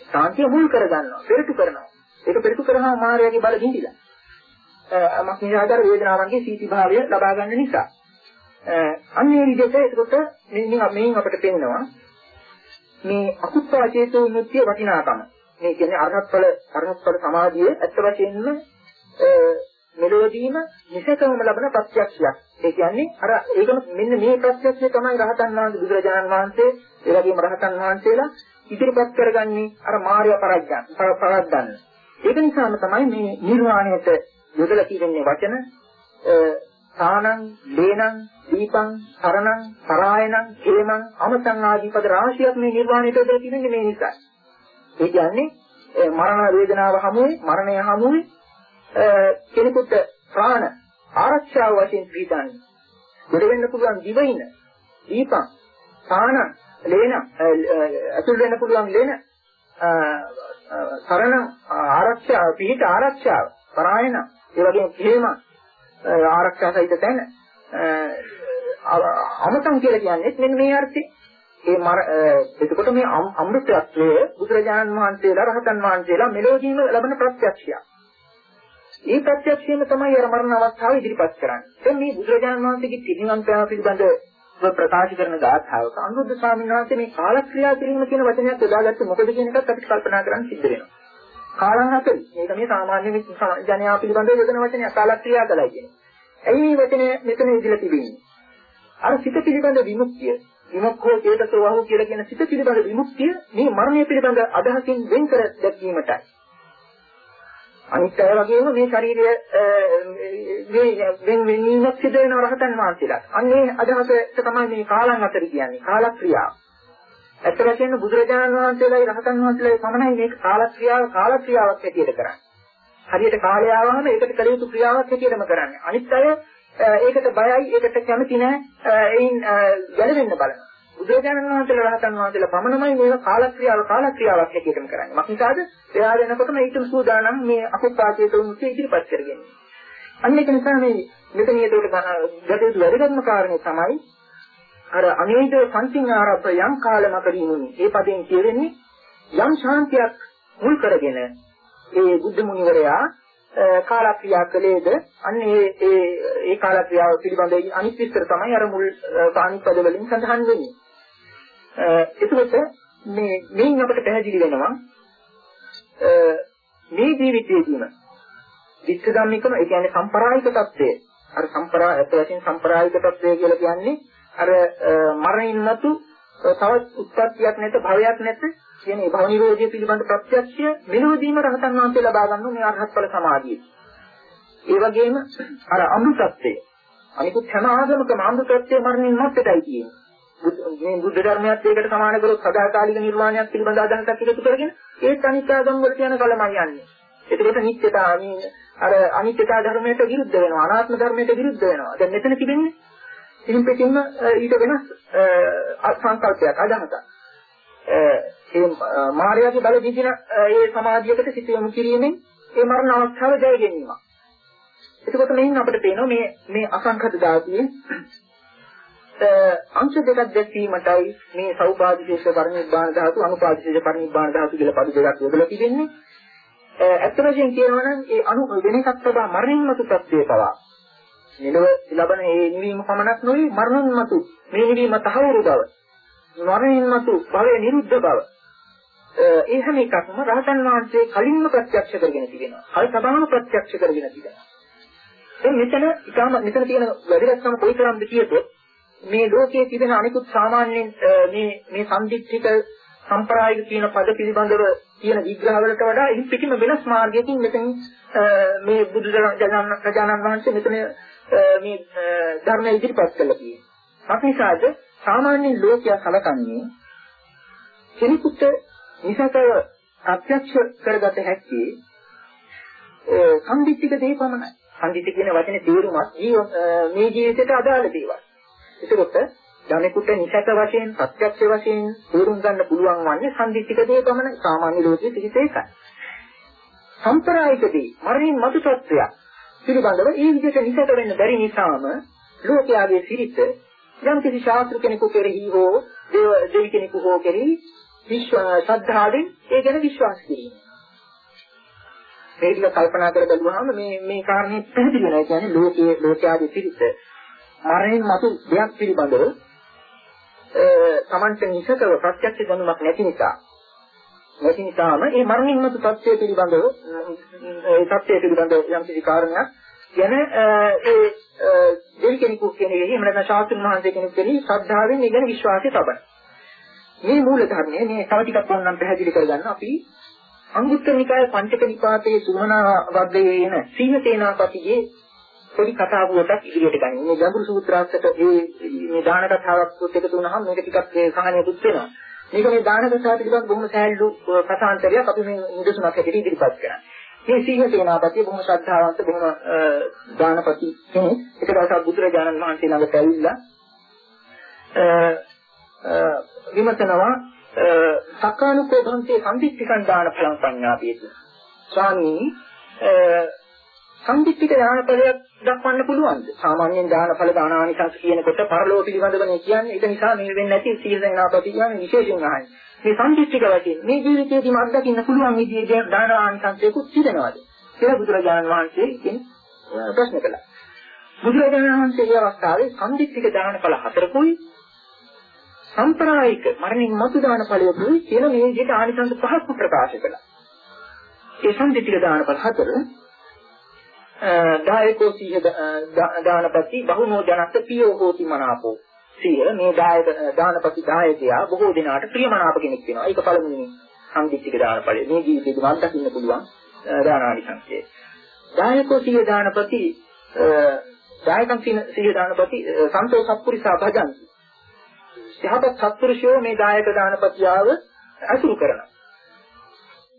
ශාන්තිය මුල් කරගන්නවා, පෙරටු කරනවා. ඒක පෙරටු කරනවා මායාවේ බල දිඳිලා. මක්නිසාදර වේදනාවන්ගේ සීති භාවය ලබා ගන්න නිසා. අන්නේ විදිහට එතකොට මෙන්න මේන් අපිට පේනවා මේ අකුප්පා චේතෝ විමුක්තිය වටිනාකම. මේ කියන්නේ අරහත්ඵල අරහත්ඵල සමාධියේ ඇත්ත වශයෙන්ම මෙලොවදීම නිසකවම ලබන ප්‍රත්‍යක්ෂයක්. ඒ කියන්නේ අර ඒකම මෙන්න මේ ප්‍රත්‍යක්ෂය තමයි රහතන් වහන්සේ බුදුරජාණන් වහන්සේ ඒ වගේම රහතන් වහන්සේලා ඉදිරිපත් කරගන්නේ අර මාර්ය පරද්දන් පරද්දන්න. ඒක නිසාම තමයි මේ නිර්වාණයට යොදලා තියෙන්නේ වචන සානං, දේනං, දීපං, සරණං, පරායනං, හේමං, අමතං ආදී පද රාශියක් මේ නිර්වාණයට යොදලා තියෙන්නේ මේ නිසා. ඒ කියන්නේ මරණ වේදනාව හමුවේ, මරණය හමුවේ කෙනෙකුට ප්‍රාණ ආරක්ෂාව වශයෙන් පිළිගන්නේ. දෙඩ වෙන්න පුළුවන් දිවින, දීපං, සානං, ලේන, අතුල් වෙන්න පුළුවන් ලේන, සරණ ආරක්ෂාව, පිහිට ආරක්ෂාව, පරායන ඒ වගේම හේම ආරක්ෂා සහිත තැන අමතන් කියලා කියන්නේ මෙන්න මේ අර්ථේ. ඒ මර එතකොට මේ අමෘතත්වය බුදුරජාණන් වහන්සේලා රහතන් වහන්සේලා මෙලොවදීම ලබන ප්‍රත්‍යක්ෂයක්. ඒ ප්‍රත්‍යක්ෂයම තමයි අර මරණ අවස්ථාවේ ඉදිරිපත් කරන්නේ. දැන් මේ බුදුරජාණන් වහන්සේගේ පිරිනම්පෑම පිළිබඳ ප්‍රකාශ කරන ගාථාවක අනුරුද්ධ ස්වාමීන් වහන්සේ මේ කාලක්‍රියා කිරීම කියන වචනයක් යොදාගත්තේ මොකද කියන එකත් අපිට කල්පනා කරන්න සිද්ධ වෙනවා. කාලං හතරයි. මේක මේ සාමාන්‍ය ජනයා පිළිබඳව යොදන වචනයක් කාලක්‍රියා කළයි කියන්නේ. ඇයි මේ වචනේ මෙතන ඉදිලා තිබෙන්නේ? අර සිත පිළිබඳ විමුක්තිය, විමුක්ඛෝ චේතසෝ වහෝ කියලා කියන සිත පිළිබඳ විමුක්තිය මේ මරණය පිළිබඳ අදහසින් වෙන් කර දැක්වීමටයි. අනිත් අය වගේම මේ ශරීරය මේ වෙන වෙනීමක් සිදු වෙන රහතන් වහන්සේලා. අන්නේ අදහසට තමයි මේ කාලං අතර කියන්නේ. කාලක්‍රියාව. ඇත්ත වශයෙන්ම බුදුරජාණන් වහන්සේලායි රහතන් වහන්සේලායි පමණයි මේක කාලක්‍රියාව කාලක්‍රියාවක් හැටියට කරන්නේ. හරියට කාලය ආවම ඒකට කළ යුතු ක්‍රියාවක් හැටියටම කරන්නේ. අනිත් අය ඒකට බයයි, ඒකට කැමති නැහැ. එයින් ගැලවෙන්න බලනවා. බුදුරජාණන් වහන්සේලා රහතන් වහන්සේලා පමණමයි මේක කාලක්‍රියාව කාලක්‍රියාවක් හැටියටම කරන්නේ. මක්නිසාද? එයා වෙනකොටම ඊටම සූදානම් මේ අපුප්පාචේතුන් ඉදිරිපත් කරගෙන. අන්න ඒක නිසා මේ මෙතන ඒකට ගත යුතු වැදගත්ම කාරණේ තමයි අර අනේද සංසිංහාරප්ප යම් කාලමකදීමුනි ඒ පදයෙන් කියවෙන්නේ යම් ශාන්තියක් මුල් කරගෙන ඒ බුද්ධ මුනිවරයා කාලක්‍රියා කළේද අන්න ඒ ඒ ඒ කාලක්‍රියාව පිළිබඳ අනිත් විස්තර තමයි අර මුල් පාණි පද වලින් සඳහන් වෙන්නේ එතකොට මේ මේන් අපිට පැහැදිලි වෙනවා මේ ජීවිතයේදීම විච්ඡ ධම්මිකම ඒ කියන්නේ සම්ප්‍රායික தත්ත්වය අර සම්ප්‍රාය අත වශයෙන් සම්ප්‍රායික தත්ත්වය කියලා කියන්නේ අර මරණින් මතු තවත් උත්පත්තියක් නැත භවයක් නැත කියන ඒ භව නිරෝධය පිළිබඳ ප්‍රත්‍යක්ෂය මෙලොවදීම රහතන් වහන්සේ ලබා ගන්න මේ අරහත් ඵල සමාධිය. ඒ වගේම අර අමෘතත්වය අනිකුත් හැම ආගමකම අමෘතත්වයේ මරණින් මත්තටයි කියන්නේ. මේ බුද්ධ ධර්මයත් ඒකට සමාන කරොත් සදාකාලික නිර්වාණයක් පිළිබඳ අදහසක් එකතු කරගෙන ඒත් අනිත් ආගම් වලට යන කලමයි යන්නේ. ඒකට නිත්‍යතාව අර අනිත්‍යතා ධර්මයට විරුද්ධ වෙනවා අනාත්ම ධර්මයට විරුද්ධ වෙනවා. දැන් මෙතන තිබෙන්නේ ඉතින් පිටින්ම ඊට වෙනස් සංකල්පයක් අදහසක්. ඒ මායාවේ බල දිදින ඒ සමාධියකට සිත යොමු කිරීමෙන් ඒ මරණ අවස්ථාව ජය ගැනීම. එතකොට මෙයින් අපිට පේනවා මේ මේ අසංඛත ධාතුවේ අංශ දෙකක් දැක්වීමටයි මේ සෞපාදිශේෂ පරිනිබ්බාන ධාතු අනුපාදිශේෂ පරිනිබ්බාන ධාතු කියලා පද දෙකක් යොදලා තිබෙන්නේ. ඇත්ත වශයෙන් කියනවා නම් ඒ අනු වෙන එකක් තබා මරණින් මතු තත්ත්වයේ පවා මෙලොව ලබන ඒ නිවීම පමණක් නොවේ මරණින් මතු මේ නිවීම තහවුරු බව මරණින් මතු භවය නිරුද්ධ බව ඒ හැම එකක්ම රහතන් වහන්සේ කලින්ම ප්‍රත්‍යක්ෂ කරගෙන තිබෙනවා. කල් සබාවම ප්‍රත්‍යක්ෂ කරගෙන තිබෙනවා. දැන් මෙතන ඊටම මෙතන තියෙන වැදගත්කම කොයිතරම්ද කියතොත් මේ ලෝකයේ තිබෙන අනිකුත් සාමාන්‍යයෙන් මේ මේ සම්දිත්තික සම්ප්‍රායික කියන පද පිළිබඳව කියන විග්‍රහවලට වඩා ඉහි පිටිම වෙනස් මාර්ගයකින් මෙතන මේ බුදු දහම වහන්සේ මෙතන මේ ධර්ම ඉදිරිපත් කළා කියන්නේ. අපිසාද සාමාන්‍ය ලෝකයා කලකන්නේ කෙනෙකුට නිසකව ප්‍රත්‍යක්ෂ කරගත හැකි සම්දිත්තික දේ පමණයි. සම්දිත්ති කියන වචනේ තේරුමත් මේ ජීවිතයට අදාළ දේවල්. ඒකකොට යමෙකුට නිසක වශයෙන් ප්‍රත්‍යක්ෂ වශයෙන් තේරුම් ගන්න පුළුවන් වන්නේ සම්දිත්තික දේ පමණයි. සාමාන්‍ය ලෝකයේ පිළිත ඒකයි. සම්ප්‍රායික දේ මරණින් මතු තත්ත්වයක් පිළිබඳව ඒ විදිහට නිසක වෙන්න බැරි නිසාම ලෝකයාගේ සිරිත යම් කිසි ශාස්ත්‍ර කෙනෙකු කෙරෙහි හෝ දෙවි කෙනෙකු හෝ කෙරෙහි විශ්වාස ශ්‍රද්ධාවෙන් ඒ ගැන විශ්වාස කිරීම. මේක කල්පනා කර බලුවාම මේ මේ කාරණේ පැහැදිලි වෙනවා. ඒ කියන්නේ ලෝකයේ ලෝකයාගේ පිළිස මරණයන් මතු දෙයක් පිළිබඳව තමන්ට නිසකව ප්‍රත්‍යක්ෂ දැනුමක් නැති නිසා නැති නිසාම මේ මරණින් මතු තත්ත්වය පිළිබඳව ඒ තත්ත්වය පිළිබඳව යම් කිසි කාරණයක් ගැන ඒ දෙවි කෙනෙකු කෙනෙක් එහෙම නැත්නම් ශාස්ත්‍රඥ මහන්සිය කෙනෙක් කෙරෙහි ශ්‍රද්ධාවෙන් ඒ ගැන විශ්වාසය තබන. මේ මූල ධර්මය මේ තව ටිකක් ඕනනම් පැහැදිලි කරගන්න අපි අංගුත්තර නිකායේ පංචක නිපාතයේ සුමනා වර්ගයේ එන සීනතේනාපතිගේ පොඩි කතාවකට ඉදිරියට ගනිමු. මේ ගැඹුරු සූත්‍රාර්ථයට මේ මේ දාන කතාවක් එකතු වුණාම මේක ටිකක් ඒ කහණියකුත් වෙනවා. මේක මේ දාන කතාව පිළිබඳ බොහොම සෑහළු කථාන්තරයක් අපි මේ නිදසුනක් හැටියට ඉදිරිපත් කරනවා. මේ සීනතේනාපතිය බොහොම ශ්‍රද්ධාවන්ත බොහොම දානපති කෙනෙක්. ඒක දවසක් බුදුරජාණන් වහන්සේ ළඟට ඇවිල්ලා විමසනවා සක්කානුකෝ භන්තේ සම්දිත්තිකං දාන ඵලං සංඥාපේති. ස්වාමී සම්දිත්තික දාන ඵලයක් දක්වන්න පුළුවන්ද? සාමාන්‍යයෙන් දාන ඵල දානානිසංස කියනකොට පරලෝක පිළිබඳවනේ කියන්නේ. ඒක නිසා මේ වෙන්නේ නැති සීල සේනාපති කියන්නේ විශේෂයෙන් අහන්නේ. මේ සම්දිත්තික වශයෙන් මේ ජීවිතයේදීම අත්දකින්න පුළුවන් විදිහේ දානානිසංසයකුත් සිදෙනවාද? කියලා බුදුරජාණන් වහන්සේ කියන්නේ ප්‍රශ්න කළා. බුදුරජාණන් වහන්සේ මේ අවස්ථාවේ සම්දිත්තික දාන ඵල හතරකුයි සම්ප්‍රායික මරණින් මතු දාන ඵලයකුයි කියන මේ විදිහට ආනිසංස පහක් ප්‍රකාශ කළා. ඒ සම්දිතික දානපල හතර දායකෝ සීහ දානපති බහුනෝ ජනත් පියෝ හෝති මනාපෝ සීහ මේ දායක දානපති දායකයා බොහෝ දිනාට ප්‍රියමනාප කෙනෙක් වෙනවා. ඒක පළමුවෙනි සම්දිතික දානපලය. මේ ජීවිතේදී මම දකින්න පුළුවන් දානානිසංසය. දායකෝ සීහ දානපති දායකම් සීහ දානපති සන්තෝෂප්පුරිසා භජන්ති යහපත් සත්පුරුෂයෝ මේ දායක දානපතියාව අසුරු කරනවා.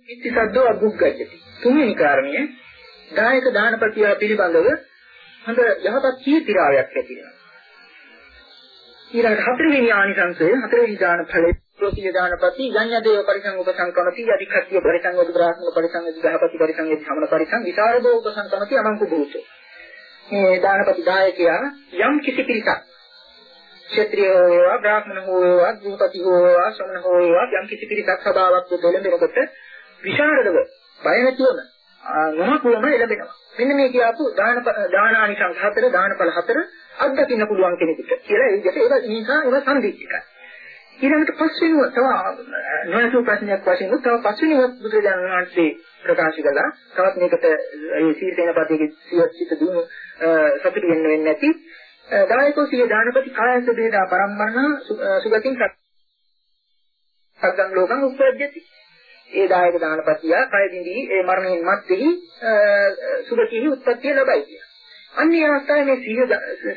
ඉතිසද්දෝ අභුග්ගච්ඡති. තුන්වෙනි කාරණය දායක දානපතියා පිළිබඳව හොඳ යහපත් කීර්තිරාවයක් ඇති වෙනවා. ඊළඟට හතරවෙනි ආනිසංසය හතරවෙනි දාන ඵලයේ ප්‍රෝතිය දානපති යඤ්ඤදේව පරිසං උපසංකමති අධිකත්‍ය පරිසං උද්‍රාත්ම පරිසං දහපති පරිසං ධම්ම පරිසං විසරදෝ උපසංකමති අමංකු භූතෝ. මේ දානපති දායකයා යම් කිසි පිරිසක් ක්ෂත්‍රිය හෝ වේවා බ්‍රාහ්මණ හෝ වේවා දූපති හෝ වේවා ශ්‍රමණ හෝ වේවා යම් කිසි පිරිසක් සබාවක් දෙලෙඹෙනකොට විශාරදව බය නැතිවම නොමකුවම එළඹෙනවා. මෙන්න මේ කියපු දාන දානානිසංස හතර දානඵල හතර අත්දකින්න පුළුවන් කෙනෙකුට කියලා ඒ විදිහට ඒක නිසා ඒක සම්දිච්චිකයි. ඊළඟට පස්වෙනිව තව නොයසු ප්‍රශ්නයක් වශයෙන් තව පස්වෙනිව බුදුරජාණන් වහන්සේ ප්‍රකාශ කළා. තවත් මේකට ඒ සීසේනපතිගේ සිත දුණු සතුටු වෙන්න වෙන්නේ නැති දායකෝ සිය දානපති කායස වේදා පරම්මරණ සුගතින් සත්සං ලෝකං උපජ්ජති. ඒ දායක දානපතියා කය දිදී ඒ මරණයෙන් මත්තේහි සුගතිහි උත්පත්තිය ලබයි කිය. අන්නේ අවස්ථාවේ මේ සිය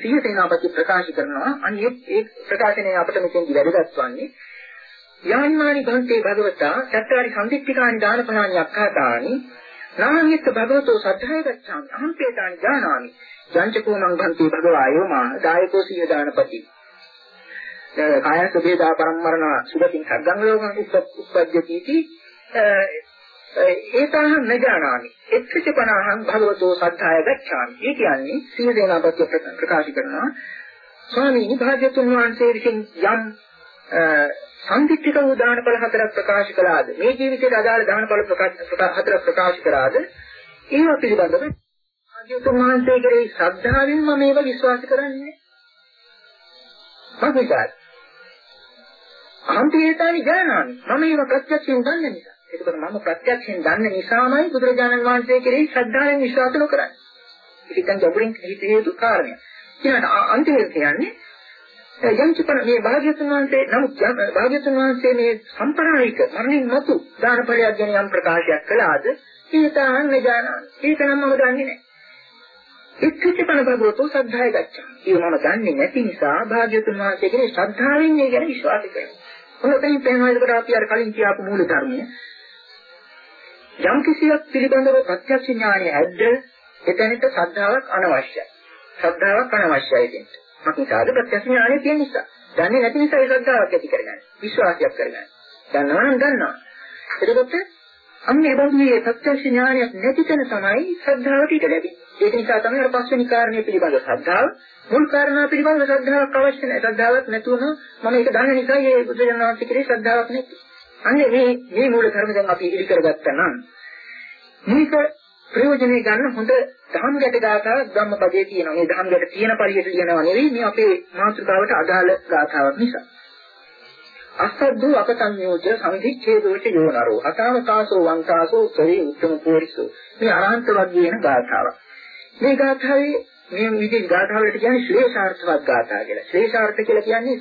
සිය සේනාපති ප්‍රකාශ කරනවා. අන්නේ ඒ ප්‍රකාශනය අපිට මෙතෙන්දි වැදගත් වන්නේ යාන්මානි භන්තේ භගවතා සත්‍යාරි සම්දික්ඛානි දානපහානි අක්ඛාතානි නාමිත භගවතෝ සද්ධාය ගච්ඡාමි අහම්පේතානි ඥානාමි යංචකෝ මං භන්ති භගවායෝ මා දායකෝ සිය දානපති කායස වේදා පරම්මරණ සුගතින් සග්ගං ලෝකං උප්පජ්ජති ඒතහං නජානාමි එච්චච පනහං භගවතෝ සද්ධාය ගච්ඡාමි ඒ කියන්නේ සිය දේනාපති ප්‍රකාශ කරනවා ස්වාමීනි භාග්‍යතුන් වහන්සේ විසින් යම් සම්දිත්තික උදාහරණ හතරක් ප්‍රකාශ කළාද මේ ජීවිතයේ අදාළ දානඵල ප්‍රකාශ හතරක් ප්‍රකාශ කළාද ඒවා පිළිබඳව භාග්‍යවතුන් වහන්සේ කෙරෙහි ශ්‍රද්ධාවෙන් මම මේක විශ්වාස කරන්නේ. මොකද? අන්තිමේතානි ඥානාමි. මම මේක ප්‍රත්‍යක්ෂයෙන් දන්න නිසා. ඒකතර මම ප්‍රත්‍යක්ෂයෙන් දන්න නිසාමයි බුදුරජාණන් වහන්සේ කෙරෙහි ශ්‍රද්ධාවෙන් විශ්වාස නොකරන්නේ. ඒක දැන් ජබුරින් හිත හේතු කාරණයක්. ඊළඟට අන්තිමට කියන්නේ යම්චපන මේ භාග්‍යවතුන් වහන්සේ නමුත් භාග්‍යවතුන් වහන්සේ මේ සම්ප්‍රායික මරණින් මතු දාන ඵලයක් ගැන යම් ප්‍රකාශයක් කළාද ඒක තාන්න ඥාන ඒක නම් මම දන්නේ නැහැ ඉක්කිතපන භගවතෝ සද්ධාය ගච්ඡා. ඒ මම දන්නේ නැති නිසා භාග්‍යතුන් වහන්සේ කෙරේ ශ්‍රද්ධාවෙන් මේ ගැන විශ්වාස කරනවා. ඔතනින් පේනවා ඒකට අපි අර කලින් කියපු මූල ධර්මය. යම් කිසියක් පිළිබඳව ප්‍රත්‍යක්ෂ ඥානය ඇද්ද එතනට ශ්‍රද්ධාවක් අනවශ්‍යයි. ශ්‍රද්ධාවක් අනවශ්‍යයි දෙන්න. අපි සාධක ප්‍රත්‍යක්ෂ ඥානය තියෙන නිසා. දන්නේ නැති නිසා ඒ ශ්‍රද්ධාවක් ඇති කරගන්න. විශ්වාසයක් කරගන්න. දන්නවා නම් දන්නවා. එතකොට අන්න ඒ බඳුයේ ප්‍රත්‍යක්ෂ ඥානයක් නැති තැන තමයි ශ්‍රද්ධාවට ඉඩ ලැබෙන්නේ. ඒක නිසා තමයි අර පස්වෙනි කාරණය පිළිබඳ ශ්‍රද්ධාව මුල් කාරණා පිළිබඳ ශ්‍රද්ධාවක් අවශ්‍ය නැහැ. ශ්‍රද්ධාවක් නැතුව මම ඒක දන්න නිසා මේ බුදුරජාණන් වහන්සේ කෙරේ ශ්‍රද්ධාවක් නැති. අන්න මේ මේ මූල ධර්ම දැන් අපි ඉලි කරගත්තා නම් මේක ප්‍රයෝජනෙ ගන්න හොඳ දහම් ගැට ගාථා ධම්මපදයේ තියෙනවා. මේ දහම් ගැට තියෙන පරියට ලියනවා නෙවෙයි මේ අපේ මාතෘකාවට අදාළ ගාථාවක් නිසා. අස්සද්දු අපතඤ්ඤෝච සංදිච්ඡේදෝච යෝනරෝ අතාවකාසෝ වංකාසෝ සරි උත්තම පෝරිසෝ මේ අරහන්ත වර්ගයේන ගාථාවක්. මේ ගාථාවේ මේ විදිහේ ගාථාවලට කියන්නේ ශ්‍රේෂාර්ථවත් ගාථා කියලා. ශ්‍රේෂාර්ථ කියලා කියන්නේ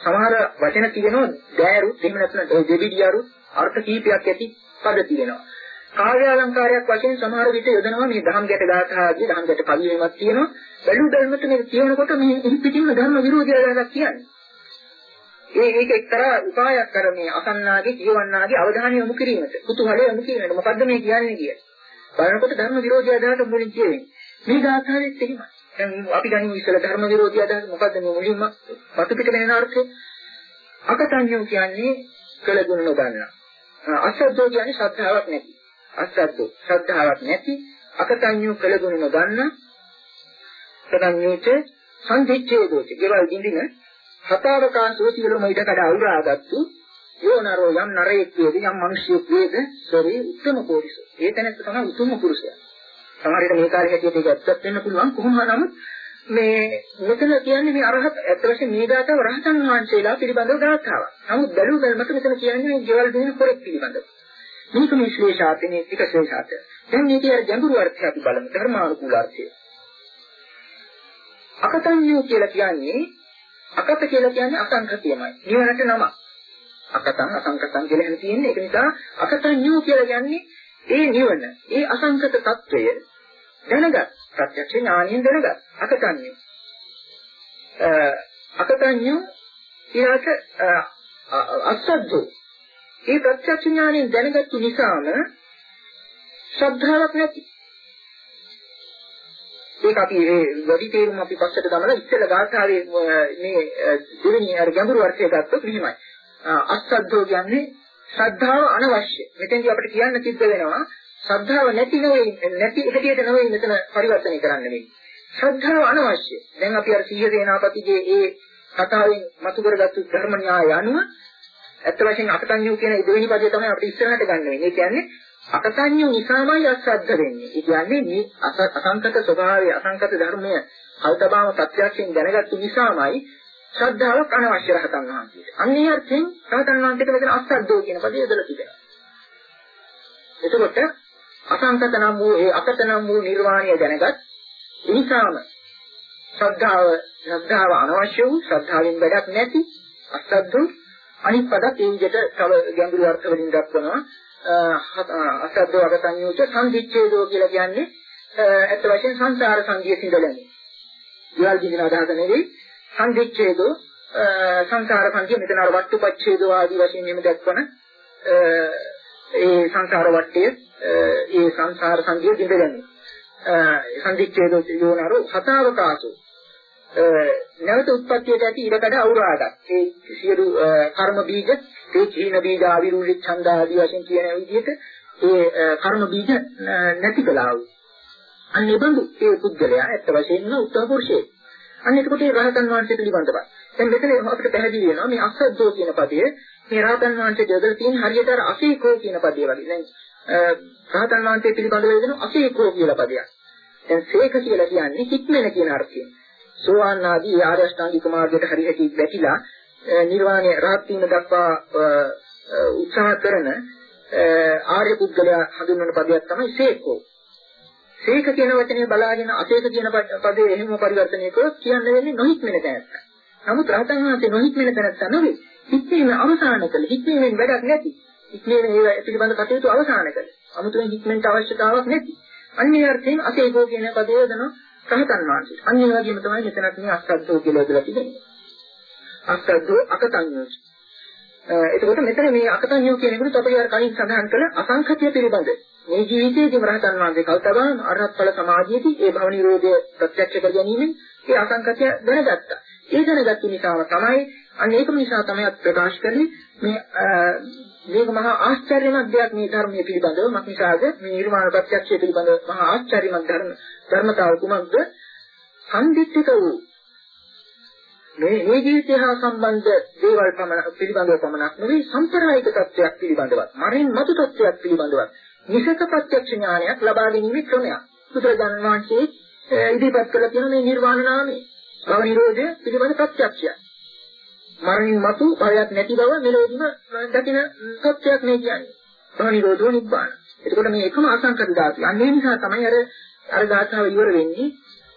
සමහර වචන තියෙනවා දෑරුත් එහෙම නැත්නම් දෙවිදියාරුත් අර්ථ කීපයක් ඇති පද තියෙනවා. කාව්‍ය අලංකාරයක් වශයෙන් සමහර විට යොදනවා මේ දහම් ගැට ගාථාදී දහම් ගැට කවියෙමත් තියෙනවා. බැලු බැලමට මේ කියනකොට මේ පිටින්ම ධර්ම විරෝධී අදහසක් කියන්නේ. ඒ ඒක එක්තරා උපායක් කර මේ අසන්නාගේ කියවන්නාගේ අවධානය යොමු කිරීමට කුතුහලය යොමු කිරීමට මොකද්ද මේ කියන්නේ කියන්නේ. බලනකොට ධර්ම විරෝධී අදහස මුලින් කියවෙන්නේ. මේ ගාථාවෙත් එහෙමයි. දැන් අපි ගනිමු ඉස්සෙල්ල ධර්ම විරෝධී අදහස මොකද්ද මේ මුලින්ම පතු පිට වෙන අර්ථය? අකතඤ්ඤෝ කියන්නේ කළගුණ නොගන්න. අසද්දෝ කියන්නේ ශ්‍රද්ධාවක් නැති. අසද්දෝ ශ්‍රද්ධාවක් නැති අකතඤ්ඤෝ කළගුණ නොගන්න. කතඤ්ඤෝච සංදිච්ඡේදෝච. ඒවල් දින්දින හතාවකාශෝ සියලුම ඊට කඩ අවුරාගත්තු යෝනරෝ යම් නරයෙක් වේද යම් මිනිසියෙක් වේද සරි උත්තම පොරිසෝ. ඒ තැනත් තමයි උතුම් පුරුෂයා. සමහර විට මේ කාර්යය හැටියට ඒක ඇත්තක් වෙන්න පුළුවන් කොහොම නමුත් මේ මෙතන කියන්නේ මේ අරහත් ඇත්ත වශයෙන් මේ දාතාව රහතන් වහන්සේලා පිළිබඳව දාතාවක්. නමුත් බැලු බැලමට මෙතන කියන්නේ මේ ජීවල් දෙන පොරෙක් පිළිබඳව. මේක මේ ශ්‍රේෂාතනේ එක ශ්‍රේෂාත. දැන් මේකේ අර ගැඹුරු අර්ථය අපි බලමු ධර්මානුකූල අර්ථය. අකතඤ්ඤෝ කියලා කියන්නේ අකත කියලා කියන්නේ අසංකතියමයි. නිවනට නම. අකතං අසංකතං කියලා එහෙම තියෙන්නේ. ඒක නිසා අකතඤ්ඤෝ කියලා කියන්නේ ඒ නිවන, ඒ අසංකත తত্ত্বය දැනගත් ප්‍රත්‍යක්ෂ ඥානින් දැනගත් අකතන්නේ. අකතඤ්ඤ ඊට අසද්දෝ. ඒ ප්‍රත්‍යක්ෂ ඥානින් දැනගත්තු නිසාම ශ්‍රද්ධාවක් නැති. ඒක අපි ඒ වැඩි තේරුම අපි පස්සට ගමලා ඉස්සෙල්ල ගාථාවේ මේ දෙවෙනි අර ගැඹුරු අර්ථය ගත්තොත් මෙහිමයි. අස්සද්ධෝ කියන්නේ ශ්‍රද්ධාව අනවශ්‍ය. මෙතෙන්දී අපිට කියන්න සිද්ධ වෙනවා ශ්‍රද්ධාව නැති නෙවෙයි නැති එකටියට නෙවෙයි මෙතන පරිවර්තනය කරන්න වෙන්නේ. ශ්‍රද්ධාව අනවශ්‍ය. දැන් අපි අර සීහ සේනාපතිගේ ඒ කතාවෙන් මතු කරගත්තු ධර්ම න්‍යාය අනුව ඇත්ත වශයෙන්ම අපතඤ්ඤු කියන දෙවෙනි පදේ තමයි අපිට ඉස්සරහට ගන්න වෙන්නේ. ඒ කියන්නේ අකතඤ්ඤු නිසාමයි අශ්‍රද්ධ වෙන්නේ. ඒ කියන්නේ මේ අසංකත ස්වභාවය අසංකත ධර්මය කල්තබාම ප්‍රත්‍යක්ෂයෙන් දැනගත්තු නිසාමයි ශ්‍රද්ධාවක් අනවශ්‍ය රහතන් වහන්සේට. අන්නේ අර්ථයෙන් රහතන් වහන්සේට මෙතන අස්සද්දෝ කියන පදේ යොදලා තිබෙනවා. එතකොට අසංකත නම් වූ ඒ අකත නම් වූ නිර්වාණය දැනගත් නිසාම ශ්‍රද්ධාව ශ්‍රද්ධාව අනවශ්‍ය වූ ශ්‍රද්ධාවෙන් වැඩක් නැති අස්සද්දෝ අනිත් පදත් ඒ විදිහට තව ගැඹුරු අර්ථ වලින් දක්වනවා. අසද්දෝ අගතඤ්ඤෝච සංදිච්ඡේදෝ කියලා කියන්නේ ඇත්ත වශයෙන් සංසාර සංගිය සිඳලන්නේ. ඊවල් කියන අදහස නෙවෙයි සංදිච්ඡේදෝ සංසාර සංගිය මෙතන අර වට්ටුපච්ඡේදෝ ආදී වශයෙන් එහෙම දක්වන ඒ සංසාර වට්ටය ඒ සංසාර සංගිය සිඳලන්නේ. සංදිච්ඡේදෝ යෝනරෝ හතාවකාසෝ නැවත උත්පත්තියට ඇති ඉරකඩ අවුරාගත්. ඒ සියලු කර්ම බීජ ඒ චීන බීජ ආවිරුද්ධ ඡන්ද ආදී වශයෙන් කියන විදිහට ඒ කර්ම බීජ නැති කළා වූ. අන්න ඒබඳු ඒ පුද්ගලයා ඇත්ත වශයෙන්ම උත්තර පුරුෂයෙක්. අන්න එතකොට ඒ රහතන් වහන්සේ පිළිබඳව. දැන් මෙතන අපිට පැහැදිලි වෙනවා මේ අසද්දෝ කියන පදයේ. මේ රහතන් වහන්සේට යොදලා තියෙන හරියට අර අසීකෝ කියන පදේ වගේ. දැන් රහතන් වහන්සේ පිළිබඳව යොදන අසීකෝ කියලා පදයක්. දැන් සේක කියලා කියන්නේ හික්මෙන කියන අර්ථයෙන්. සෝවාන් ආදී ආර්ය අෂ්ටාංගික මාර්ගයට හරියට වැටිලා නිර්වාණය රහත් වීම දක්වා උත්සාහ කරන ආර්ය පුද්ගලයා හඳුන්වන පදයක් තමයි සේකෝ. සේක කියන වචනේ බලාගෙන අසේක කියන පදේ එහෙම පරිවර්තනය කරොත් කියන්න වෙන්නේ නොහික්මෙන තැනක්. නමුත් රහතන් වහන්සේ නොහික්මෙන තැනක් නෙවෙයි. හික්මීම අවසාන කළ. හික්මීමෙන් වැඩක් නැති. හික්මීම ඒ පිළිබඳ කටයුතු අවසාන කළ. අමුතුවෙන් හික්මෙන්ට අවශ්‍යතාවක් නැති. අන්නේ අර්ථයෙන් අසේකෝ කියන පදේ යොදනවා රහතන් වහන්සේ. අන්න ඒ වගේම තමයි මෙතනත් මේ අස්සද්දෝ කියලා යොදලා තිබෙන්නේ. අස්සද්දෝ අකතඤ්ඤෝ. එතකොට මෙතන මේ අකතඤ්ඤෝ කියන එකට අපි අර කලින් සඳහන් කළ අසංඛත්‍ය පිළිබඳ මේ ජීවිතයේදී රහතන් වහන්සේ කල්තබාන අරහත් ඵල සමාධියේදී ඒ භව නිරෝධය ප්‍රත්‍යක්ෂ කර ගැනීමෙන් ඒ අසංකතය දැනගත්තා. ඒ දැනගත්තු නිසාම තමයි අන්න ඒකම නිසා තමයි ප්‍රකාශ කරන්නේ මේ මේක මහා ආශ්චර්යමත් දෙයක් මේ ධර්මයේ පිළිබඳව. මක් නිසාද? මේ නිර්වාණ ප්‍රත්‍යක්ෂය පිළිබඳව මහා ආශ්චර්යමත් ධර්ම ධර්මතාව කුමක්ද? සම්දිත්තික වූ. මේ මේ ජීවිතය හා සම්බන්ධ දේවල් පමණ පිළිබඳව පමණක් නෙවෙයි සම්ප්‍රායික තත්ත්වයක් පිළිබඳවත් මරින් මතු තත්ත්වයක් පිළිබඳවත්. නිසක ප්‍රත්‍යක්ෂ ඥානයක් ලබා ගැනීමේ ක්‍රමයක්. බුදුරජාණන් වහන්සේ ඉදිරිපත් කළ තියෙන මේ නිර්වාණ නාමය. භව නිරෝධය පිළිබඳ ප්‍රත්‍යක්ෂයක්. මරණින් මතු භවයක් නැති බව මෙලොවදීම දකින සත්‍යයක් මේ කියන්නේ. භව නිරෝධෝ නිබ්බාන. එතකොට මේ එකම අසංකත ධාතු අන්නේ නිසා තමයි අර අර ධාතාව ඉවර වෙන්නේ.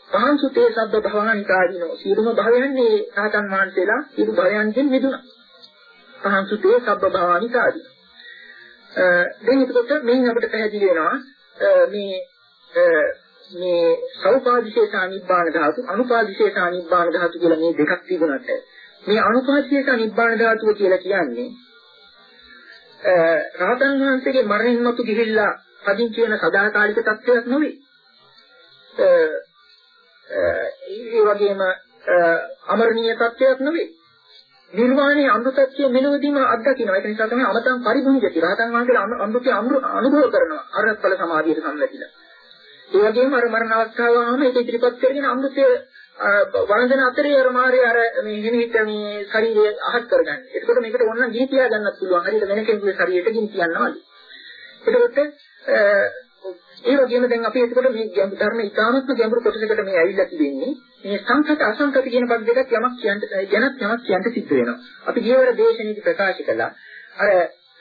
පහන් සුතේ සබ්බ භවනිකාදීනෝ සියලුම භවයන්නේ රහතන් වහන්සේලා සියලු භවයන්ගෙන් මිදුණා. පහන් සුතේ සබ්බ භවනිකාදී. දැන් එතකොට මෙයින් අපිට පැහැදිලි වෙනවා මේ මේ සෞපාදිශේෂා නිබ්බාන ධාතු අනුපාදිශේෂා නිබ්බාන ධාතු කියලා මේ දෙකක් තිබුණාට මේ අනුපාදිශේෂා නිබ්බාන ධාතුව කියලා කියන්නේ රහතන් වහන්සේගේ මරණින් මතු ගිහිල්ලා පදිංචි වෙන සදාකාලික තත්ත්වයක් නෙවෙයි. ඒ වගේම අමරණීය තත්ත්වයක් නෙවෙයි. නිර්වාණයේ අමෘතත්වය මෙලොවදීම අත්දකින්නවා. ඒක නිසා තමයි අමතං පරිභුංජති. රහතන් වහන්සේලා අමෘතය අනුභව කරනවා. අරහත්ඵල සමාධියට සම්බන්ධිලා. ඒ වගේම අර මරණ අවස්ථාවම ඒක ඉදිරිපත් කරගෙන අමෘතය වන්දන අතරේ අර මාරේ අර මේ හිමිට මේ ශරීරය අහත් කරගන්න. එතකොට මේකට ඕන ගිනි තියා ගන්නත් පුළුවන්. හරියට වෙන කෙනෙකුගේ ශරීරයට ගිනි තියනවා වගේ. එතකොට ඒ වගේම දැන් අපි එතකොට මේ ධර්ම ඉතාමත්ම ගැඹුරු කොටසකට මේ ඇවිල්ලා තිබෙන්නේ මේ සංකත අසංකත කියන පද දෙකක් යමක් කියන්න ගැනත් යමක් කියන්න සිද්ධ වෙනවා. අපි ගියවර දේශනයේදී ප්‍රකාශ කළා අර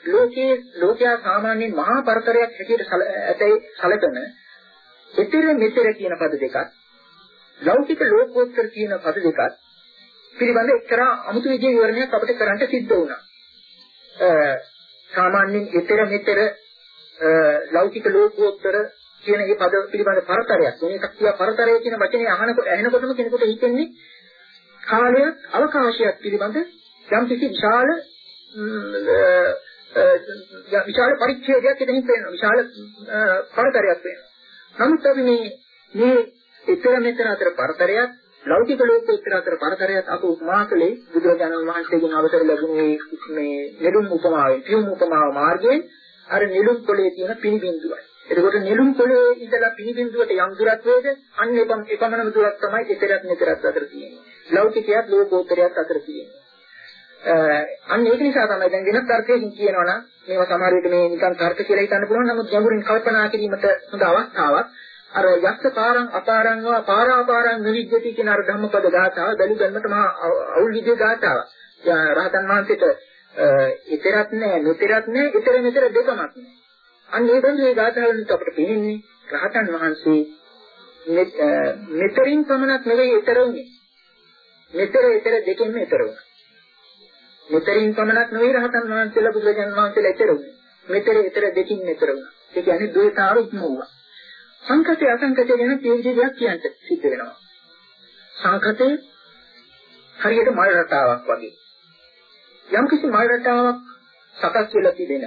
ලෝකයේ ලෝකයා සාමාන්‍යයෙන් මහා පරතරයක් හැටියට ඇතයි සැලකන ඊතර මෙතර කියන පද දෙකක් ලෞකික ලෝකෝත්තර කියන පද දෙකක් පිළිබඳ එක්තරා අමුතු විදිහේ විවරණයක් අපිට කරන්න සිද්ධ වුණා. සාමාන්‍යයෙන් ඊතර මෙතර ලෞකික ලෝකෝත්තර කියන මේ පද පිළිබඳ පරතරයක්. මේක කියා පරතරය කියන වචනේ අහනකොට ඇහෙනකොටම කෙනෙකුට හිතෙන්නේ කාලයක් අවකාශයක් පිළිබඳ යම් කිසි විශාල විශාල පරිච්ඡේදයක් එතනින් පේනවා. විශාල පරතරයක් පේනවා. නමුත් අපි මේ මේ ඊතර මෙතර අතර පරතරයක් ලෞකික ලෝකෝත්තර අතර පරතරයක් අප උපමා කළේ බුදුරජාණන් වහන්සේගෙන් අවතර ලැබුණේ මේ නෙළුම් උපමාවෙන් පියුම් උපමාව මාර්ගයෙන් අර නිලුම් කොලේ තියෙන පිනිබින්දුවයි. එතකොට නිලුම් කොලේ ඉඳලා පිනිබින්දුවට යම් දුරක් වේද අන්න එපම එපමණම දුරක් තමයි ඊතරත් මෙතරත් අතර තියෙන්නේ. ලෞකිකයක් ලෝකෝත්තරයක් අතර තියෙන්නේ. අන්න ඒක නිසා තමයි දැන් වෙනත් අර්ථයකින් කියනවා නම් මේවා සමහර විට මේ නිකන් තර්ක කියලා හිතන්න පුළුවන් නමුත් ගැඹුරින් කල්පනා කිරීමට හොඳ අවස්ථාවක්. අර යක්ෂ පාරං අපාරං වා පාරාපාරං නිවිජ්ජති කියන අර ධම්මපද ගාථාව බැලු ගන්නට මහා අවුල් විදිය ගාථාවක්. රහතන් වහන්සේට ඊතරත් නෑ මෙතරත් නෑ ඊතර මෙතර දෙකමක් නෑ. අන්න ඒ බඳු මේ ගාථාවලින් අපිට පේන්නේ රහතන් වහන්සේ මෙතරින් පමණක් නෙවෙයි ඊතර උනේ. මෙතර ඊතර දෙකෙන්ම ඊතර උනා. මෙතරින් පමණක් නෙවෙයි රහතන් වහන්සේලා බුදුරජාණන් වහන්සේලා ඊතර උනේ. මෙතර ඊතර දෙකින් ඊතර උනා. ඒ කියන්නේ ද්වේතාව ඉක්මවුවා. සංකතය අසංකතය ගැන තේජියක් කියන්න සිද්ධ වෙනවා. සංකතය හරියට මල් රටාවක් වගේ. යම් කිසි මල් රටාවක් සකස් වෙලා තිබෙන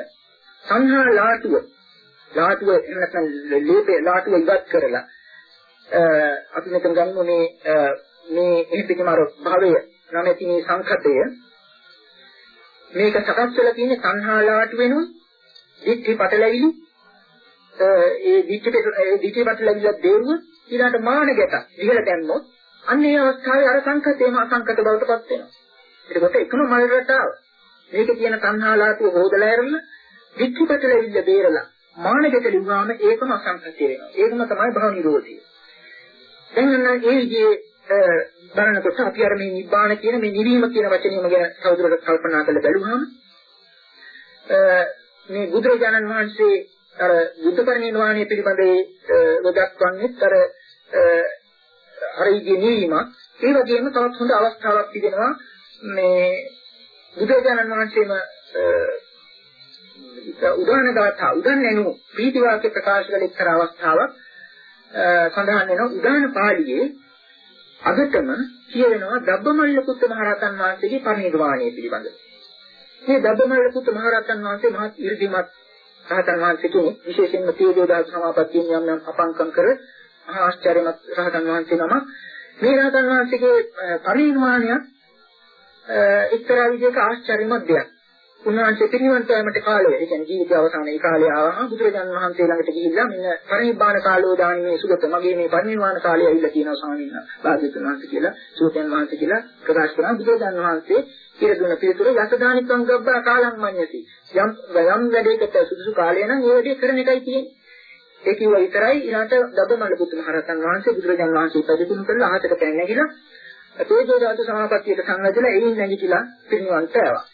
සංහා ලාටුව ලාටුව එහෙම නැත්නම් ලේපේ ලාටුව ඉවත් කරලා අපි මෙතන ගන්න මේ මේ එහි පිටමාර භාවය නැමැති මේ සංකතය. මේක සකස් වෙලා තියෙන සංහා ලාටු වෙනුයි දික්ටි පටලැවිලි ඒ දික්ටි ඒ දික්ටි පටලැවිලි දේරුව ඊළාට මාන ගැට ඉහළ දැම්මොත් අන්න ඒ අවස්ථාවේ අර සංකතේම අසංකත බවට පත් වෙනවා. එතකොට එකම මල් රටාව. මේක කියන තණ්හාලාතුව හොදලා ඇරලා විච්ඡිපතල විල්ල බේරලා මානකට ලිව්වාම ඒකම අසංකතිය වෙනවා. ඒකම තමයි භව නිරෝධය. දැන් නම් ඒ විදිහේ බලනකොට අපි අර මේ නිබ්බාන කියන මේ නිවීම කියන වචනයම ගැන තවදුරටත් කල්පනා කරලා බැලුවාම මේ බුදුරජාණන් වහන්සේ අර බුද්ධ පරිනිර්වාණය පිළිබඳව දක්වන්නේ අර අර ඉගේ නිවීමක් ඒ වගේම තවත් හොඳ අවස්ථාවක් තිබෙනවා මේ බුදුරජාණන් වහන්සේම උදාන ගාථා උදාන නනු ප්‍රීති වාක්‍ය ප්‍රකාශ කළ එක්තරා අවස්ථාවක් සඳහන් වෙනවා උදාන පාළියේ අගටම කියවෙනවා දබ්බමල්ල පුත් මහරහතන් වහන්සේගේ පරිනිර්වාණය පිළිබඳව. මේ දබ්බමල්ල පුත් මහරහතන් වහන්සේ මහත් 이르දිමත් රහතන් වහන්සේ කෙනෙක් විශේෂයෙන්ම තේජෝ දාස සමාපත්තියෙන් යම් යම් අපංකම් කර ආශ්චර්යමත් රහතන් වහන්සේ නම මේ රහතන් වහන්සේගේ පරිණාමය එක්තරා විදිහක ආශ්චර්යමත් දෙයක්. උන්වහන්සේ පිරිනිවන් පෑමට කාලය, ඒ කියන්නේ ජීවිත අවසානයේ කාලය ආවම බුදුරජාණන් වහන්සේ ළඟට ගිහිල්ලා මෙන්න පරිනිබ්බාන කාලෝ දානීමේ සුගත මගේ මේ පරිනිර්වාණ කාලය ඇවිල්ලා තියෙනවා ස්වාමීන් වහන්සේ. භාග්‍යවතුන් වහන්සේ කියලා, සූතයන් වහන්සේ කියලා ප්‍රකාශ කරන බුදුරජාණන් වහන්සේ පිළිදුන පිළිතුර යසදානිකං ගබ්බා කාලං මඤ්ඤති. යම් යම් වැඩයකට සුදුසු කාලය නම් ඒ වැඩේ කරන එකයි තියෙන්නේ. ඒ කිව්ව විතරයි ඊළඟට දබමල පුත් මහරහතන් වහන්සේ බුදුරජාණන් වහන්සේ පැවිදි කරලා අහසට පැන නැගිලා තේජෝ ධාතු සමාපත්තියට සංවැදලා එයින් නැගිටලා පිරිනිවන් පෑවා.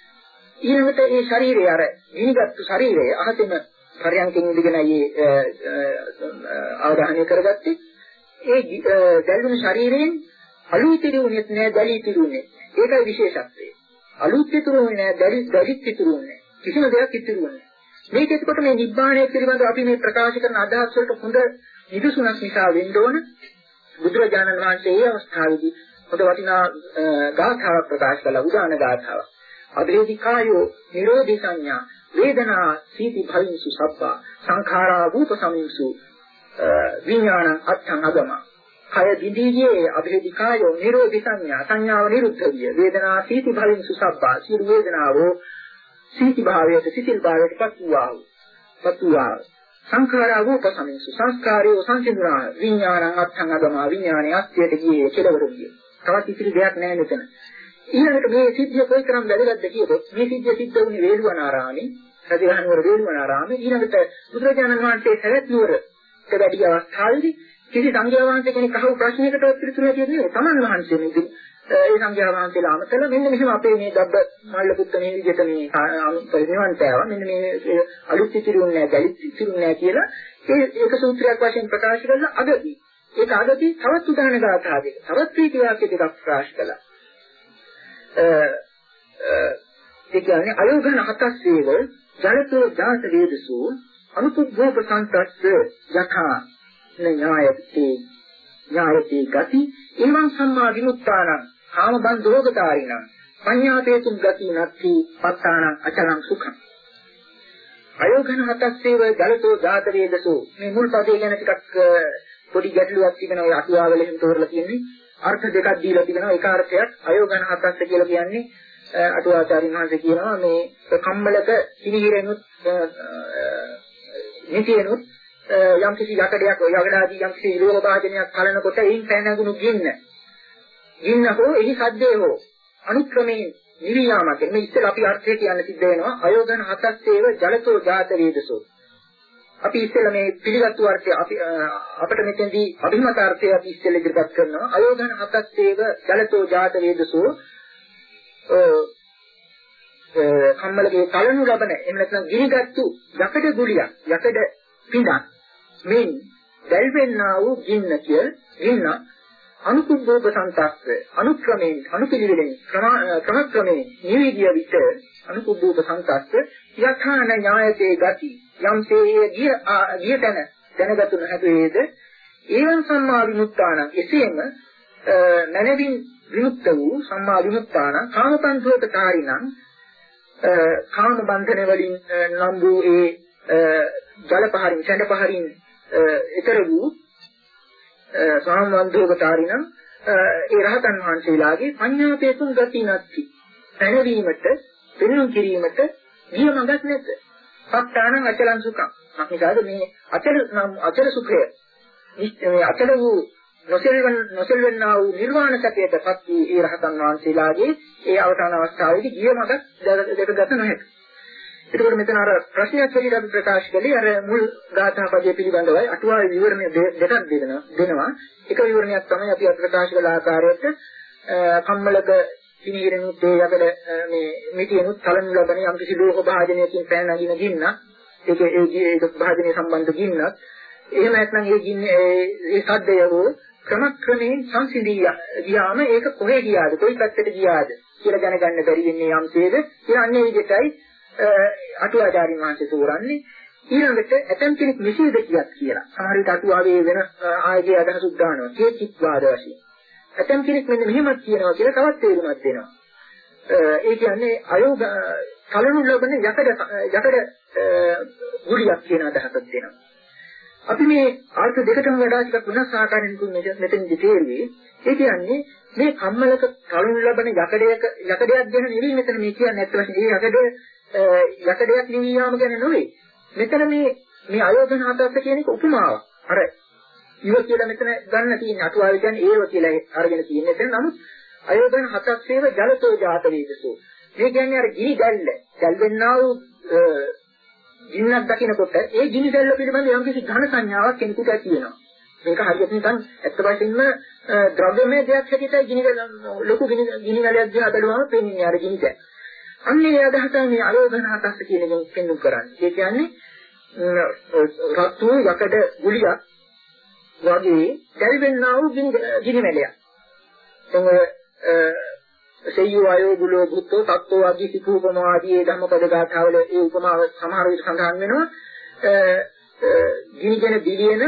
ඊළඟට ඒ ශරීරය අර ගිනිගත්තු ශරීරය අහතෙම පරයන්කින් ඉඳගෙන ඒ ආදාහනය කරගත්තේ ඒ දැල්ුණු ශරීරයෙන් අලුත් තිරුණෙත් නෑ දැලි තිරුණේ. ඒකයි විශේෂත්වය. අලුත් තිරුණේ නෑ දැලි දැලි තිරුණේ. කිසිම දෙයක් ඉතිරුන්නේ මේක එතකොට මේ නිබ්බාණය පිළිබඳව අපි මේ ප්‍රකාශ කරන අදහස් වලට හොඳ නිදසුනක් නිසා වෙන්න ඕන බුදුරජාණන් වහන්සේ මේ අවස්ථාවේදී හොඳ වටිනා ගාථාවක් ප්‍රකාශ කළා උදාන ගාථාවක්. අභේදිකායෝ නිරෝධි සංඥා වේදනා සීති භවින්සු සබ්බා සංඛාරා රූප සමින්සු විඥාන අත්තං අගම. කය දිදීගේ අභේදිකායෝ නිරෝධි සංඥා සංඥාව නිරුද්ධ විය. වේදනා සීති භවින්සු සබ්බා සියලු වේදනාවෝ සීති භාවයට සිතිල් භාවයට පත් වූවා පත් වූවා සංඛාරා රූප සමින්සු සංස්කාරයෝ සංසිඳුනා විඥානං අත්තං අගම විඥානයේ අත්‍යයට ගියේ කෙලවර විය. තවත් ඉතිරි දෙයක් නැහැ මෙතන. ඊළඟට මේ සිද්ධිය කොයිතරම් වැදගත්ද කියතොත් මේ සිද්ධිය සිද්ධ වුණේ වේළුවනාරාමේ රජගහනුවර වේළුවනාරාමේ. ඊළඟට බුදුරජාණන් වහන්සේ සවැත් නුවරට වැඩි අවස්ථාවේදී කිසි සංඝයා වහන්සේ කෙනෙක් අහපු ප්‍රශ්නයකට පිළිතුරු හැටියට නෙවෙයි තමන් වහන්සේ මේ ඒ සංඝයා වහන්සේලා අමතල මෙන්න මෙහෙම අපේ මේ දබ්බ මල්ල පුත්ත මේ විදිහට මේ පරිණිවන් පෑවා. මෙන්න මේ අලුත් ඉතිරිුන්නේ නැහැ ගැලිත් ඉතිරිුන්නේ නැහැ කියලා ඒ ඒක සූත්‍රයක් වශයෙන් ප්‍රකාශ කරලා අගදී. ඒක අගදී තවත් උදාහරණ ගාථා දෙක තවත් ප්‍රීති වාක්‍ය දෙකක් ප්‍රකාශ කළා. ඒ කියන්නේ අයෝඝන හතස් වේව ජලතෝ ජාත වේදසු අනුපුබ්බෝප සංතස්ස යථා ඥායති ඥායති ගති එවං සම්මා විමුක්තානං කාම බන්ධෝගතාරිණං පඤ්ඤාතේතුම් ගති නත්ති පත්තානං අචලං සුඛං. අයෝඝන හතස් වේව ජලතෝ ජාත වේදසු මේ මුල් පදේ ගැන ටිකක් පොඩි ගැටලුවක් තිබෙනවා ඒ අටුවාවල එහෙම තෝරලා තියෙන්නේ. අර්ථ දෙකක් දීලා තිබෙනවා. එක අර්ථයක්. අයෝගන හතස්ස කියලා කියන්නේ අටුවාචාරින් වහන්සේ කියනවා මේ කම්මලක කිනිහිරෙනුත් නිතියනුත් යම් කිසි යකඩයක් යකඩාදී යම් කිසි ලෝහ භාජනයක් කලනකොට එයින් පැනගුණු ගින්න. ගින්න හෝ එහි සද්දේ හෝ අනුක්‍රමයෙන් නිවියාමක මේ ඉස්සෙල්ලා අපි අර්ථය කියන්න සිද්ධ වෙනවා. අයෝගන හතස්සේව ජලතෝ ජාත වේදසෝ. අපි ඉස්සෙල්ලා මේ පිළිගත්තු අර්ථය අපි අපිට මෙතෙන්දී අභිමත අර්ථය අපි ඉස්සෙල්ලා ඉදිරිපත් කරනවා. අයෝධන හතක් තේව ජලතෝ ජාත වේදසෝ කම්මලගේ කලනු ලබන එහෙම නැත්නම් ගිනිගත්තු යකඩ ගුලියක් යකඩ පිටක් මේ දැල්වෙන්නා වූ ගින්න කිය ගින්න අනුකුබ්බෝප සංතස්ස අනුක්‍රමයෙන් අනුපිළිවෙලෙන් ක්‍රමක්‍රමයෙන් නිවිදිය විට අනුකුබ්බෝප සංතස්ස යථාන ඥායතේ ගති. යම්සේ ගිය ගිය තැන දැනගතු නොහැකේද ඒවන් සම්මා විමුක්තාන. එසේම මනවින් විමුක්ත වූ සම්මා විමුක්තාන කාමපන්තෝතකාරිණං කාම බන්ධන වලින් නම් වූ ඒ ජල පහරින් ඡන්ද පහරින් ඊතර වූ සාමවන්තෝතකාරිණං ඒ රහතන් වහන්සේලාගේ පඤ්ඤාපේතුන් ගති නැති පැනවීමට පෙනුම් කිරීමට ගිය මඟක් නැත. සත්‍යානං අචලං සුඛං. මොකද මේ අචල අචල සුඛය මේ අචල වූ නොසෙල්වන් නොසෙල්වන්නා වූ නිර්වාණ සත්‍යයටපත් වූ ඒ රහතන් වහන්සේලාගේ ඒ අවසාන අවස්ථාවේදී ගිය මඟ දෙක ගත නොහැක. ඒකවල මෙතන අර ප්‍රශ්නයක් විදිහට අපි ප්‍රකාශ කළේ අර මුල් ගාථා පදයේ පිළිබඳවයි අටුවාවේ විවරණ දෙකක් දෙනවා. දෙනවා. එක විවරණයක් තමයි අපි අත් ප්‍රකාශ කළ ආකාරයට කම්මලක පිනීරෙනුත් ඒ යකඩ මේ මිටියනුත් කලනු ලබන යම් කිසි ලෝහ භාජනයකින් පැන නගින ගින්න ඒක ඒ ඒක භාජනය සම්බන්ධ ගින්නත් එහෙම නැත්නම් ඒ ගින්න ඒ සද්දය හෝ ක්‍රමක්‍රමයෙන් සංසිඳී ගියාම ඒක කොහේ ගියාද කොයි පැත්තට ගියාද කියලා දැනගන්න බැරි වෙන්නේ යම්සේද කියලා අන්නේ විදිහටයි අටුවාචාරින් වහන්සේ තෝරන්නේ ඊළඟට ඇතම් කෙනෙක් මෙසේද කියත් කියලා. සමහර විට අටුවාවේ වෙන ආයගේ අදහසක් ගන්නවා කේචිත් වාද වශයෙන්. ඇතම් කෙනෙක් මෙන්න මෙහෙමත් කියනවා කියලා තවත් තේරුමක් දෙනවා. ඒ කියන්නේ අයෝග කලනු ලබන යකඩ යකඩ ගුලියක් කියන අදහසක් දෙනවා. අපි මේ අර්ථ දෙකටම වඩා ටිකක් වෙනස් ආකාරයෙන් මෙතනදි තේරුවේ ඒ කියන්නේ මේ කම්මලක කලනු ලබන යකඩයක යකඩයක් ගැන නෙවෙයි මෙතන මේ කියන්නේ ඇත්ත වශයෙන්ම මේ යකඩ යකඩයක් නෙවෙයි යාම ගැන නෙවෙයි. මෙතන මේ මේ අයෝධන හතරට කියන එක උපමාවක්. අර ඉව කියලා මෙතන ගන්න තියෙන අටුවාව කියන්නේ ඒව කියලා අරගෙන තියෙන. එතන නමුත් අයෝධන හතක් සේව ජලතෝ ජාත වේදසෝ. මේ කියන්නේ අර ගිනි දැල්ල. දැල් වෙන්නා වූ ගින්නක් දකිනකොට ඒ ගිනි දැල්ල පිළිබඳ යම්කිසි ඝන සංඥාවක් කෙනෙකුට ඇති වෙනවා. මේක හරියට නිකන් ඇත්ත වශයෙන්ම ද්‍රව්‍යමය දෙයක් හැටියට ගිනි ලොකු ගිනි ගිනි වැලයක් දිහා බැලුවම පේන්නේ අර ගිනි දැල්. අන්නේ අදහසයි මේ අයෝධන හතක් කියන එක පෙන්වු කරන්නේ. ඒ කියන්නේ රත්තු යකඩ ගුලියක් වගේ දැල්වෙන්නා වූ ගිනි මැලයක්. එතන සෙය්‍යෝ ආයෝ ගුලෝ බුද්ධෝ තත්ත්වෝ ආදී සිතුපම ආදී ධම්මපද ගාථාවල ඒ උපමාව සමහර විට සඳහන් වෙනවා. ගිනිගෙන දිලියන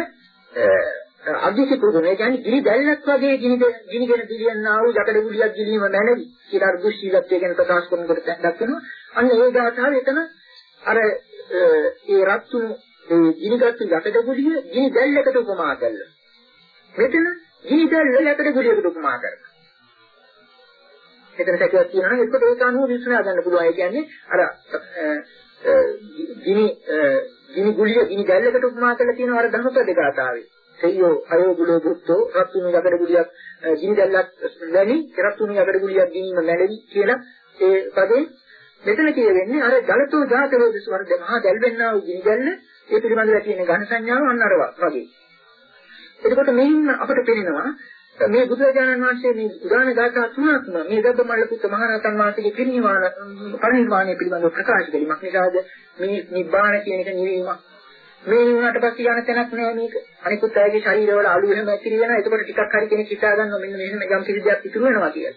අධිසි පුදුම ඒ කියන්නේ ගිනි දැල්ලක් වගේ ගිනි ගිනිගෙන දිලියන්නා වූ යකඩ ගුලියක් ගිලීම නැනවි කියලා දුස්සීලත්වය ගැන ප්‍රකාශ කරනකොට දක්වනවා. අන්න ඒ ගාථාව එතන අර ඒ රත්තුණු ඒ ගිනිගත්තු යකඩ ගුලිය ගිනි දැල්ලකට උපමා කළා. මෙතන ගිනි දැල්ල යකඩ ගුලියකට උපමා කරනවා. මෙතන සැකයක් තියෙනවා නම් ඒකට ඒක අනුව විශ්ලේෂණය ගන්න පුළුවන්. ඒ කියන්නේ අර ගිනි ගිනි ගුලිය ගිනි දැල්ලකට උපමා කරලා තියෙනවා අර ධම්මපද ගාථාවේ. සෙය්‍යෝ අයෝගුලෝ බුද්ධෝ රත්තුණු යකඩ ගුලියක් ගිනි දැල්ලක් වැනි රත්තුණු යකඩ ගුලියක් ගිනීම නැලවි කියලා ඒ පදේ මෙතන කියවෙන්නේ අර ජලතෝ ජාතවේද ස්වර්ග මහා දැල් වෙන්නා වූ ගිනි දැල්ල ඒ පිළිබඳව තියෙන ඝන සංඥාව අන්න අර වගේ. එතකොට මෙයින් අපට පේනවා මේ බුදුරජාණන් වහන්සේ මේ උදාන ගාථා තුනක්ම මේ දබ්බමල්ල පුත් මහරහතන් වහන්සේගේ පිරිනිවාන පරිනිර්වාණය පිළිබඳව ප්‍රකාශ කිරීමක් නිසාද? මේ නිබ්බාන කියන එක නිවීමක්. මේ වුණාට පස්සේ යන තැනක් නෑ මේක. අනිකුත් අයගේ ශරීරවල අලු එහෙම ඇතිරි වෙනවා. එතකොට ටිකක් හරි කෙනෙක් හිතා ගන්නවා මෙන්න මෙහෙම යම් කිසි දෙයක් ඉතුරු වෙනවා කියලා.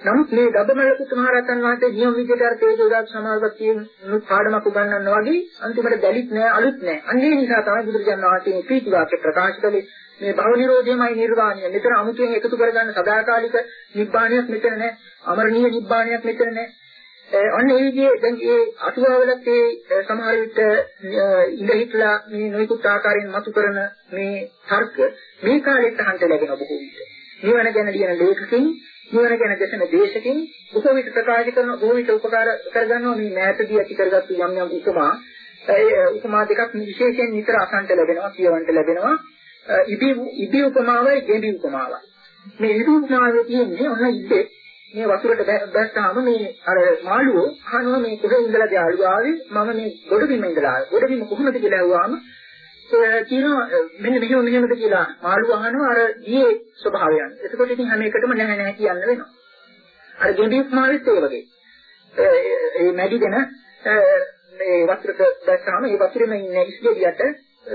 නමුත් මේ දබ්බමල්ල පුත් මහරහතන් වහන්සේ නියම විදිහට අර තේජෝ දාත් සමාධියක් කියන පාඩමක් උගන්වනවා වගේ අන්තිමට දැලිත් නෑ අලුත් නෑ අන්නේ නිසා තමයි බුදුරජාණන් වහන්සේ මේ ප්‍රීති වාක්‍ය ප්‍රකාශ කළේ මේ භව නිරෝධයමයි නිර්වාණය. මෙතන අමුතුවෙන් එකතු කරගන්න සදාකාලික නිබ්බාණයක් මෙතන නෑ. අමරණීය නිබ්බාණයක් මෙතන නෑ. අන්න ඒ විදිහේ දැන් ඒ අටුවාවලත් ඒ සමහර විට ඉඳ හිටලා මේ නොයෙකුත් ආකාරයෙන් මතු කරන මේ තර්ක මේ කාලෙත් අහන්න ලැබෙන බොහෝ විට. නිවන ගැන ලියන ලේඛකින් නිවන ගැන දේශන දේශකින් බොහෝ විට ප්‍රකාශ කරන බොහෝ විට උපකාර කරගන්නවා මේ මෑතදී ඇති කරගත්තු යම් යම් උපමා ඒ උපමා දෙකක් විශේෂයෙන් නිතර අසන්ට ලැබෙනවා කියවන්ට ලැබෙනවා ඉබි ඉබි උපමාවයි ගෙඹි උපමාවයි. මේ ඉබි උපමාවේ තියෙන්නේ ඔන්න ඉබ්බේ මේ වතුරට බැස්සාම මේ අර මාළුවෝ අහනවා මේ කොහෙන්ද ඉඳලාද යාළුවා ආවේ මම මේ ගොඩබිම ඉඳලා ආවේ. ගොඩබිම කොහොමද කියලා අහුවාම කියනවා මෙන්න මෙහෙම මෙහෙමද කියලා මාළුවා අහනවා අර ගියේ ස්වභාවයන්. එතකොට ඉතින් හැම එකටම නැහැ නැහැ කියන්න වෙනවා. අර ගෙඹි උපමාවෙත් ඒ වගේ. ඒ මැදිගෙන මේ වතුරට බැස්සාම ඒ වතුරේම ඉන්න ඉස්ගෙඩියට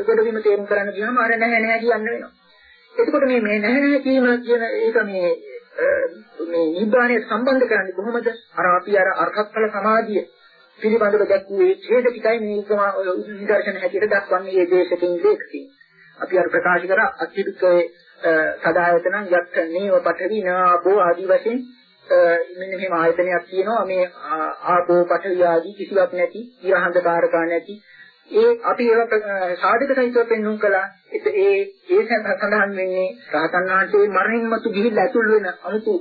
ගොඩබිම තේරුම් කරන්න ගියාම අර නැහැ නැහැ කියන්න වෙනවා. එතකොට මේ මේ නැහැ නැහැ කියන කියන ඒක මේ මේ නිබ්බාණයට සම්බන්ධ කරන්නේ කොහොමද? අර අපි අර අරහත්ඵල සමාධිය පිළිබඳව දැක්වුවේ ඡේද ටිකයි මේකම විදර්ශන හැටියට දක්වන්නේ මේ දේශකින් ලේඛකින්. අපි අර ප්‍රකාශ කර අතිවිකේ සදායතන යක්ඛ නේව පඨවි නාපෝ ආදී වශයෙන් මෙන්න මෙහෙම ආයතනයක් තියෙනවා මේ ආපෝ පඨවි ආදී කිසිවක් නැති ඉරහඳ කාරකා නැති ඒ අපි ඒව සාධක සහිතව පෙන්වුම් කළා. ඒ ඒ සඳහන් වෙන්නේ රහතන් වහන්සේ මරණින් මතු ගිහිල්ලා ඇතුල් වෙන 아무තු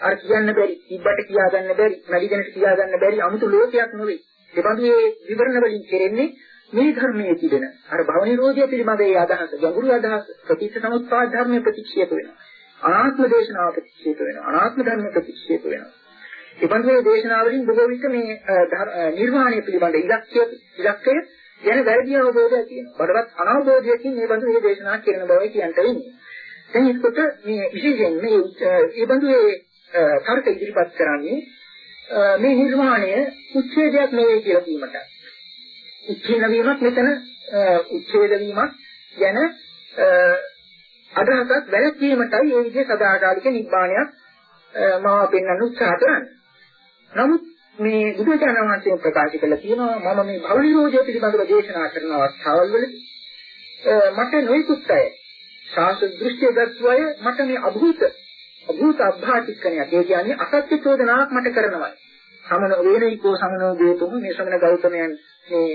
අර කියන්න බැරි, ඉබ්බට කියා ගන්න බැරි, මැඩිගෙනට කියා ගන්න බැරි 아무තු ලෝකයක් නෙවෙයි. ඒ බඳු මේ විවරණ වලින් කෙරෙන්නේ මේ ධර්මයේ තිබෙන අර භව නිරෝධය පිළිබඳ ඒ අදහස, ගැඹුරු අදහස, ප්‍රතිච්ඡ සමුප්පාද ධර්මයේ ප්‍රතික්ෂේප වෙනවා. අනාත්ම දේශනාව ප්‍රතික්ෂේප වෙනවා. අනාත්ම ධර්ම ප්‍රතික්ෂේප වෙනවා. ඒ බඳු මේ දේශනාවලින් බොහෝ විට මේ නිර්වාණය පිළිබඳ ඉලක්කය ඉලක්කය යන වැරදි අවබෝධයක් තියෙනවා. බඩවත් අනවබෝධයකින් මේ බඳු මේ දේශනා කරන බවයි කියන්න වෙන්නේ. දැන් ඒකට මේ විශේෂයෙන් මේ මේ බඳු මේ තර්ක ඉදිරිපත් කරන්නේ මේ නිර්වාණය උච්ඡේදයක් නෙවෙයි කියලා කීමට. උච්ඡේද වීමක් මෙතන උච්ඡේද වීමක් ගැන අදහසක් වැළැක්වීමටයි මේ විදිහේ සදාකාලික නිබ්බාණයක් මම පෙන්වන්න උත්සාහ කරන්නේ. නමුත් මේ බුදුචානන් වහන්සේ ප්‍රකාශ කළා තියෙනවා මම මේ භව නිරෝධය පිළිබඳව දේශනා කරන අවස්ථාවල් වල මට නොයෙකුත් අය ශාස්ත්‍ර දෘෂ්ටිය දක්වය මට මේ අභූත අභූත අභාතිකණයක් ඒ කියන්නේ අසත්‍ය චෝදනාවක් මට කරනවා. සමන වේනිකෝ සමනෝ දේතුම මේ සමන ගෞතමයන් මේ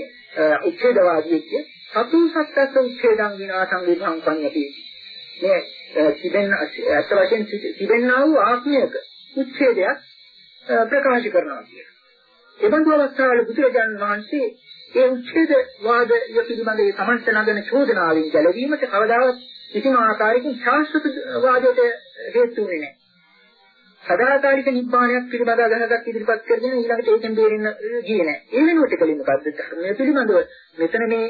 උච්ඡේදවාදී කිය සතු සත්‍යස්ස උච්ඡේදං විනාශං විභං පඤ්ඤති. මේ තිබෙන අත් වශයෙන් තිබෙනා වූ ආත්මයක උච්ඡේදයක් ප්‍රකාශ කරනවා කියන. එබඳු අවස්ථාවල බුදුරජාණන් වහන්සේ ඒ උච්ඡේද වාදය පිළිබඳව සමන්ත නගන චෝදනාවෙන් ගැලවීමට කවදාවත් කිසිම ආකාරයකින් ශාස්ත්‍ර වාදයට හේතු වෙන්නේ නැහැ. සදාකාලික නිබ්බාණයක් පිළිබඳව අදහසක් ඉදිරිපත් කරගෙන ඊළඟට ඒකෙන් බේරෙන්න ගියේ නැහැ. ඒ වෙනුවට කලින් මොකද්ද? ධර්මයේ පිළිබඳව මෙතන මේ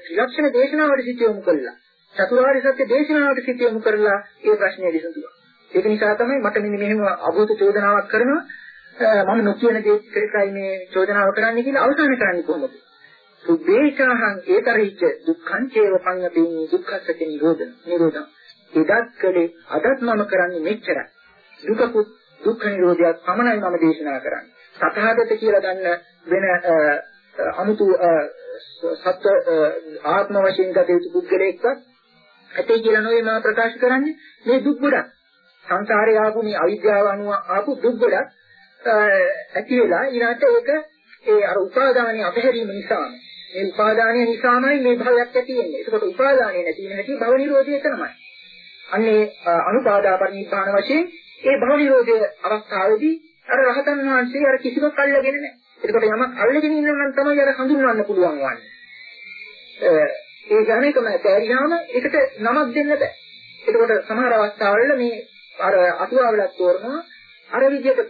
ත්‍රිලක්ෂණ දේශනාවට සිට යොමු කළා. චතුරාර්ය සත්‍ය දේශනාවට සිට යොමු කරලා ඒ ප්‍රශ්නය විසඳුවා. ඒක නිසා තමයි මට මෙන්න මෙහෙම අභූත චෝදනාවක් කරනවා. මම නොකියන දේ එකයි මේ චෝදනාව කරන්නේ කියලා අවසන් කරන්නේ කොහොමද? සුබ්බේචාහං ඒතරිච්ච දුක්ඛං චේව පඤ්ඤපේනි දුක්ඛසක නිරෝධන නිරෝධං. එදත් කලේ අදත් මම කරන්නේ මෙච්චරයි. දුකකුත් දුක්ඛ නිරෝධයක් පමණයි මම දේශනා කරන්නේ. සතහාගත කියලා ගන්න වෙන අමුතු සත්‍ය ආත්ම වශයෙන් ගත යුතු පුද්ගලයෙක්වත් ඇතේ කියලා නොවේ මම ප්‍රකාශ කරන්නේ මේ දුක් ගොඩක්. සංසාරේ ආපු මේ අවිද්‍යාව අනුව ආපු දුක් ගොඩක් ඇති වෙලා ඊළාට ඒක ඒ අර උපාදානයේ අපහැරීම නිසා මේ උපාදානය නිසාමයි මේ භවයක් ඇති වෙන්නේ. ඒකට උපාදානය නැති වෙන හැටි භව නිරෝධය තමයි. අන්නේ අනුපාදා පරිනිබ්බාන වශයෙන් ඒ භව නිරෝධයේ අවස්ථාවේදී අර රහතන් වහන්සේ අර කිසිවක් අල්ලගෙන නැහැ. එතකොට යමක් අල්ලගෙන ඉන්නවා නම් තමයි අර හඳුන්වන්න පුළුවන් වන්නේ. ඒ ඥානයකම තේරියාම ඒකට නමක් දෙන්න බෑ. එතකොට සමහර අවස්ථාවල මේ අර අතුවාවලක් තෝරනවා අර විදිහට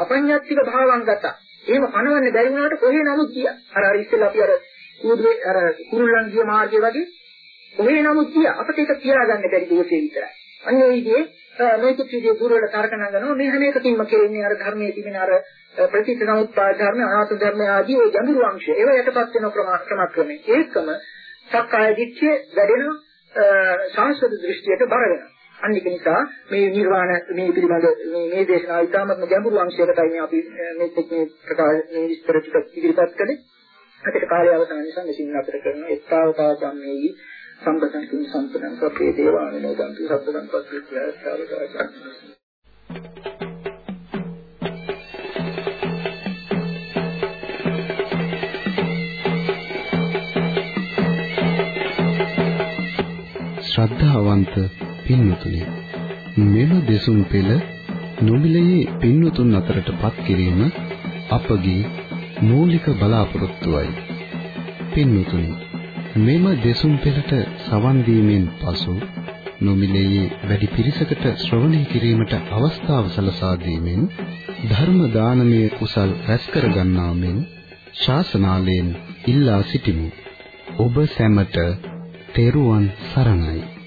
අපඤ්ඤාත්තික භාවං ගත. එහෙම පනවන්න බැරි වුණාට කොහේ නමුත් කිය. අර අර ඉස්සෙල්ලා අපි අර කුරුල්ලේ අර කුරුල්ලන් ගිය මාර්ගය වගේ කොහේ නමුත් කිය. අපිට ඒක කියලා ගන්න බැරි දෝෂේ විතරයි. අන්න ඒ විදිහේ මේක විදිහේ දුරවල තර්ක නගනවා මේ හැම එකකින්ම කෙරෙන්නේ අර ධර්මයේ තිබෙන අර ප්‍රතිසනෝත්පාද ධර්ම අනාත්ම ධර්ම ආදී ඒ ගැඹුරු අංශය. ඒවා යටපත් වෙන ක්‍රමක්‍රමයෙන් ඒකම සක්කාය දිට්ඨිය වැඩෙන සංස්කෘත දෘෂ්ටියට බර වෙනවා. අන්න ඒක නිසා මේ නිර්වාණ මේ පිළිබඳ මේ මේ දේශනාව ඉතාමත්ම ගැඹුරු අංශයකටයි මේ අපි මේ මේ ප්‍රකාශ මේ විස්තර ටික ඉදිරිපත් කළේ. අපිට කාලය අවසන් නිසා මෙසින් අපිට කරන එක්තාවතාවකම්මේයි සම්පතන් කුණ සම්පතන් සපේ දේවානෝ දන්තු සබ්බං පස්සේ කියලා ශ්‍රාවකයන් ශ්‍රද්ධාවන්ත පින්වතුනි මෙම දෙසුම් පෙළ නොමිලයේ පින්වතුන් අතරටපත් කිරීම අපගේ මූලික බලාපොරොත්තුවයි. පින්වතුනි මෙම දෙසුම් පෙළට සවන් දීමෙන් පසු නොමිලයේ වැඩි පිරිසකට ශ්‍රවණය කිරීමට අවස්ථාව සලසා දීමෙන් ධර්ම දානමය කුසල් රැස් කර ගන්නා මෙන් ශාසනාලයෙන් ඉල්ලා සිටිමු. ඔබ සැමට තෙරුවන් සරණයි.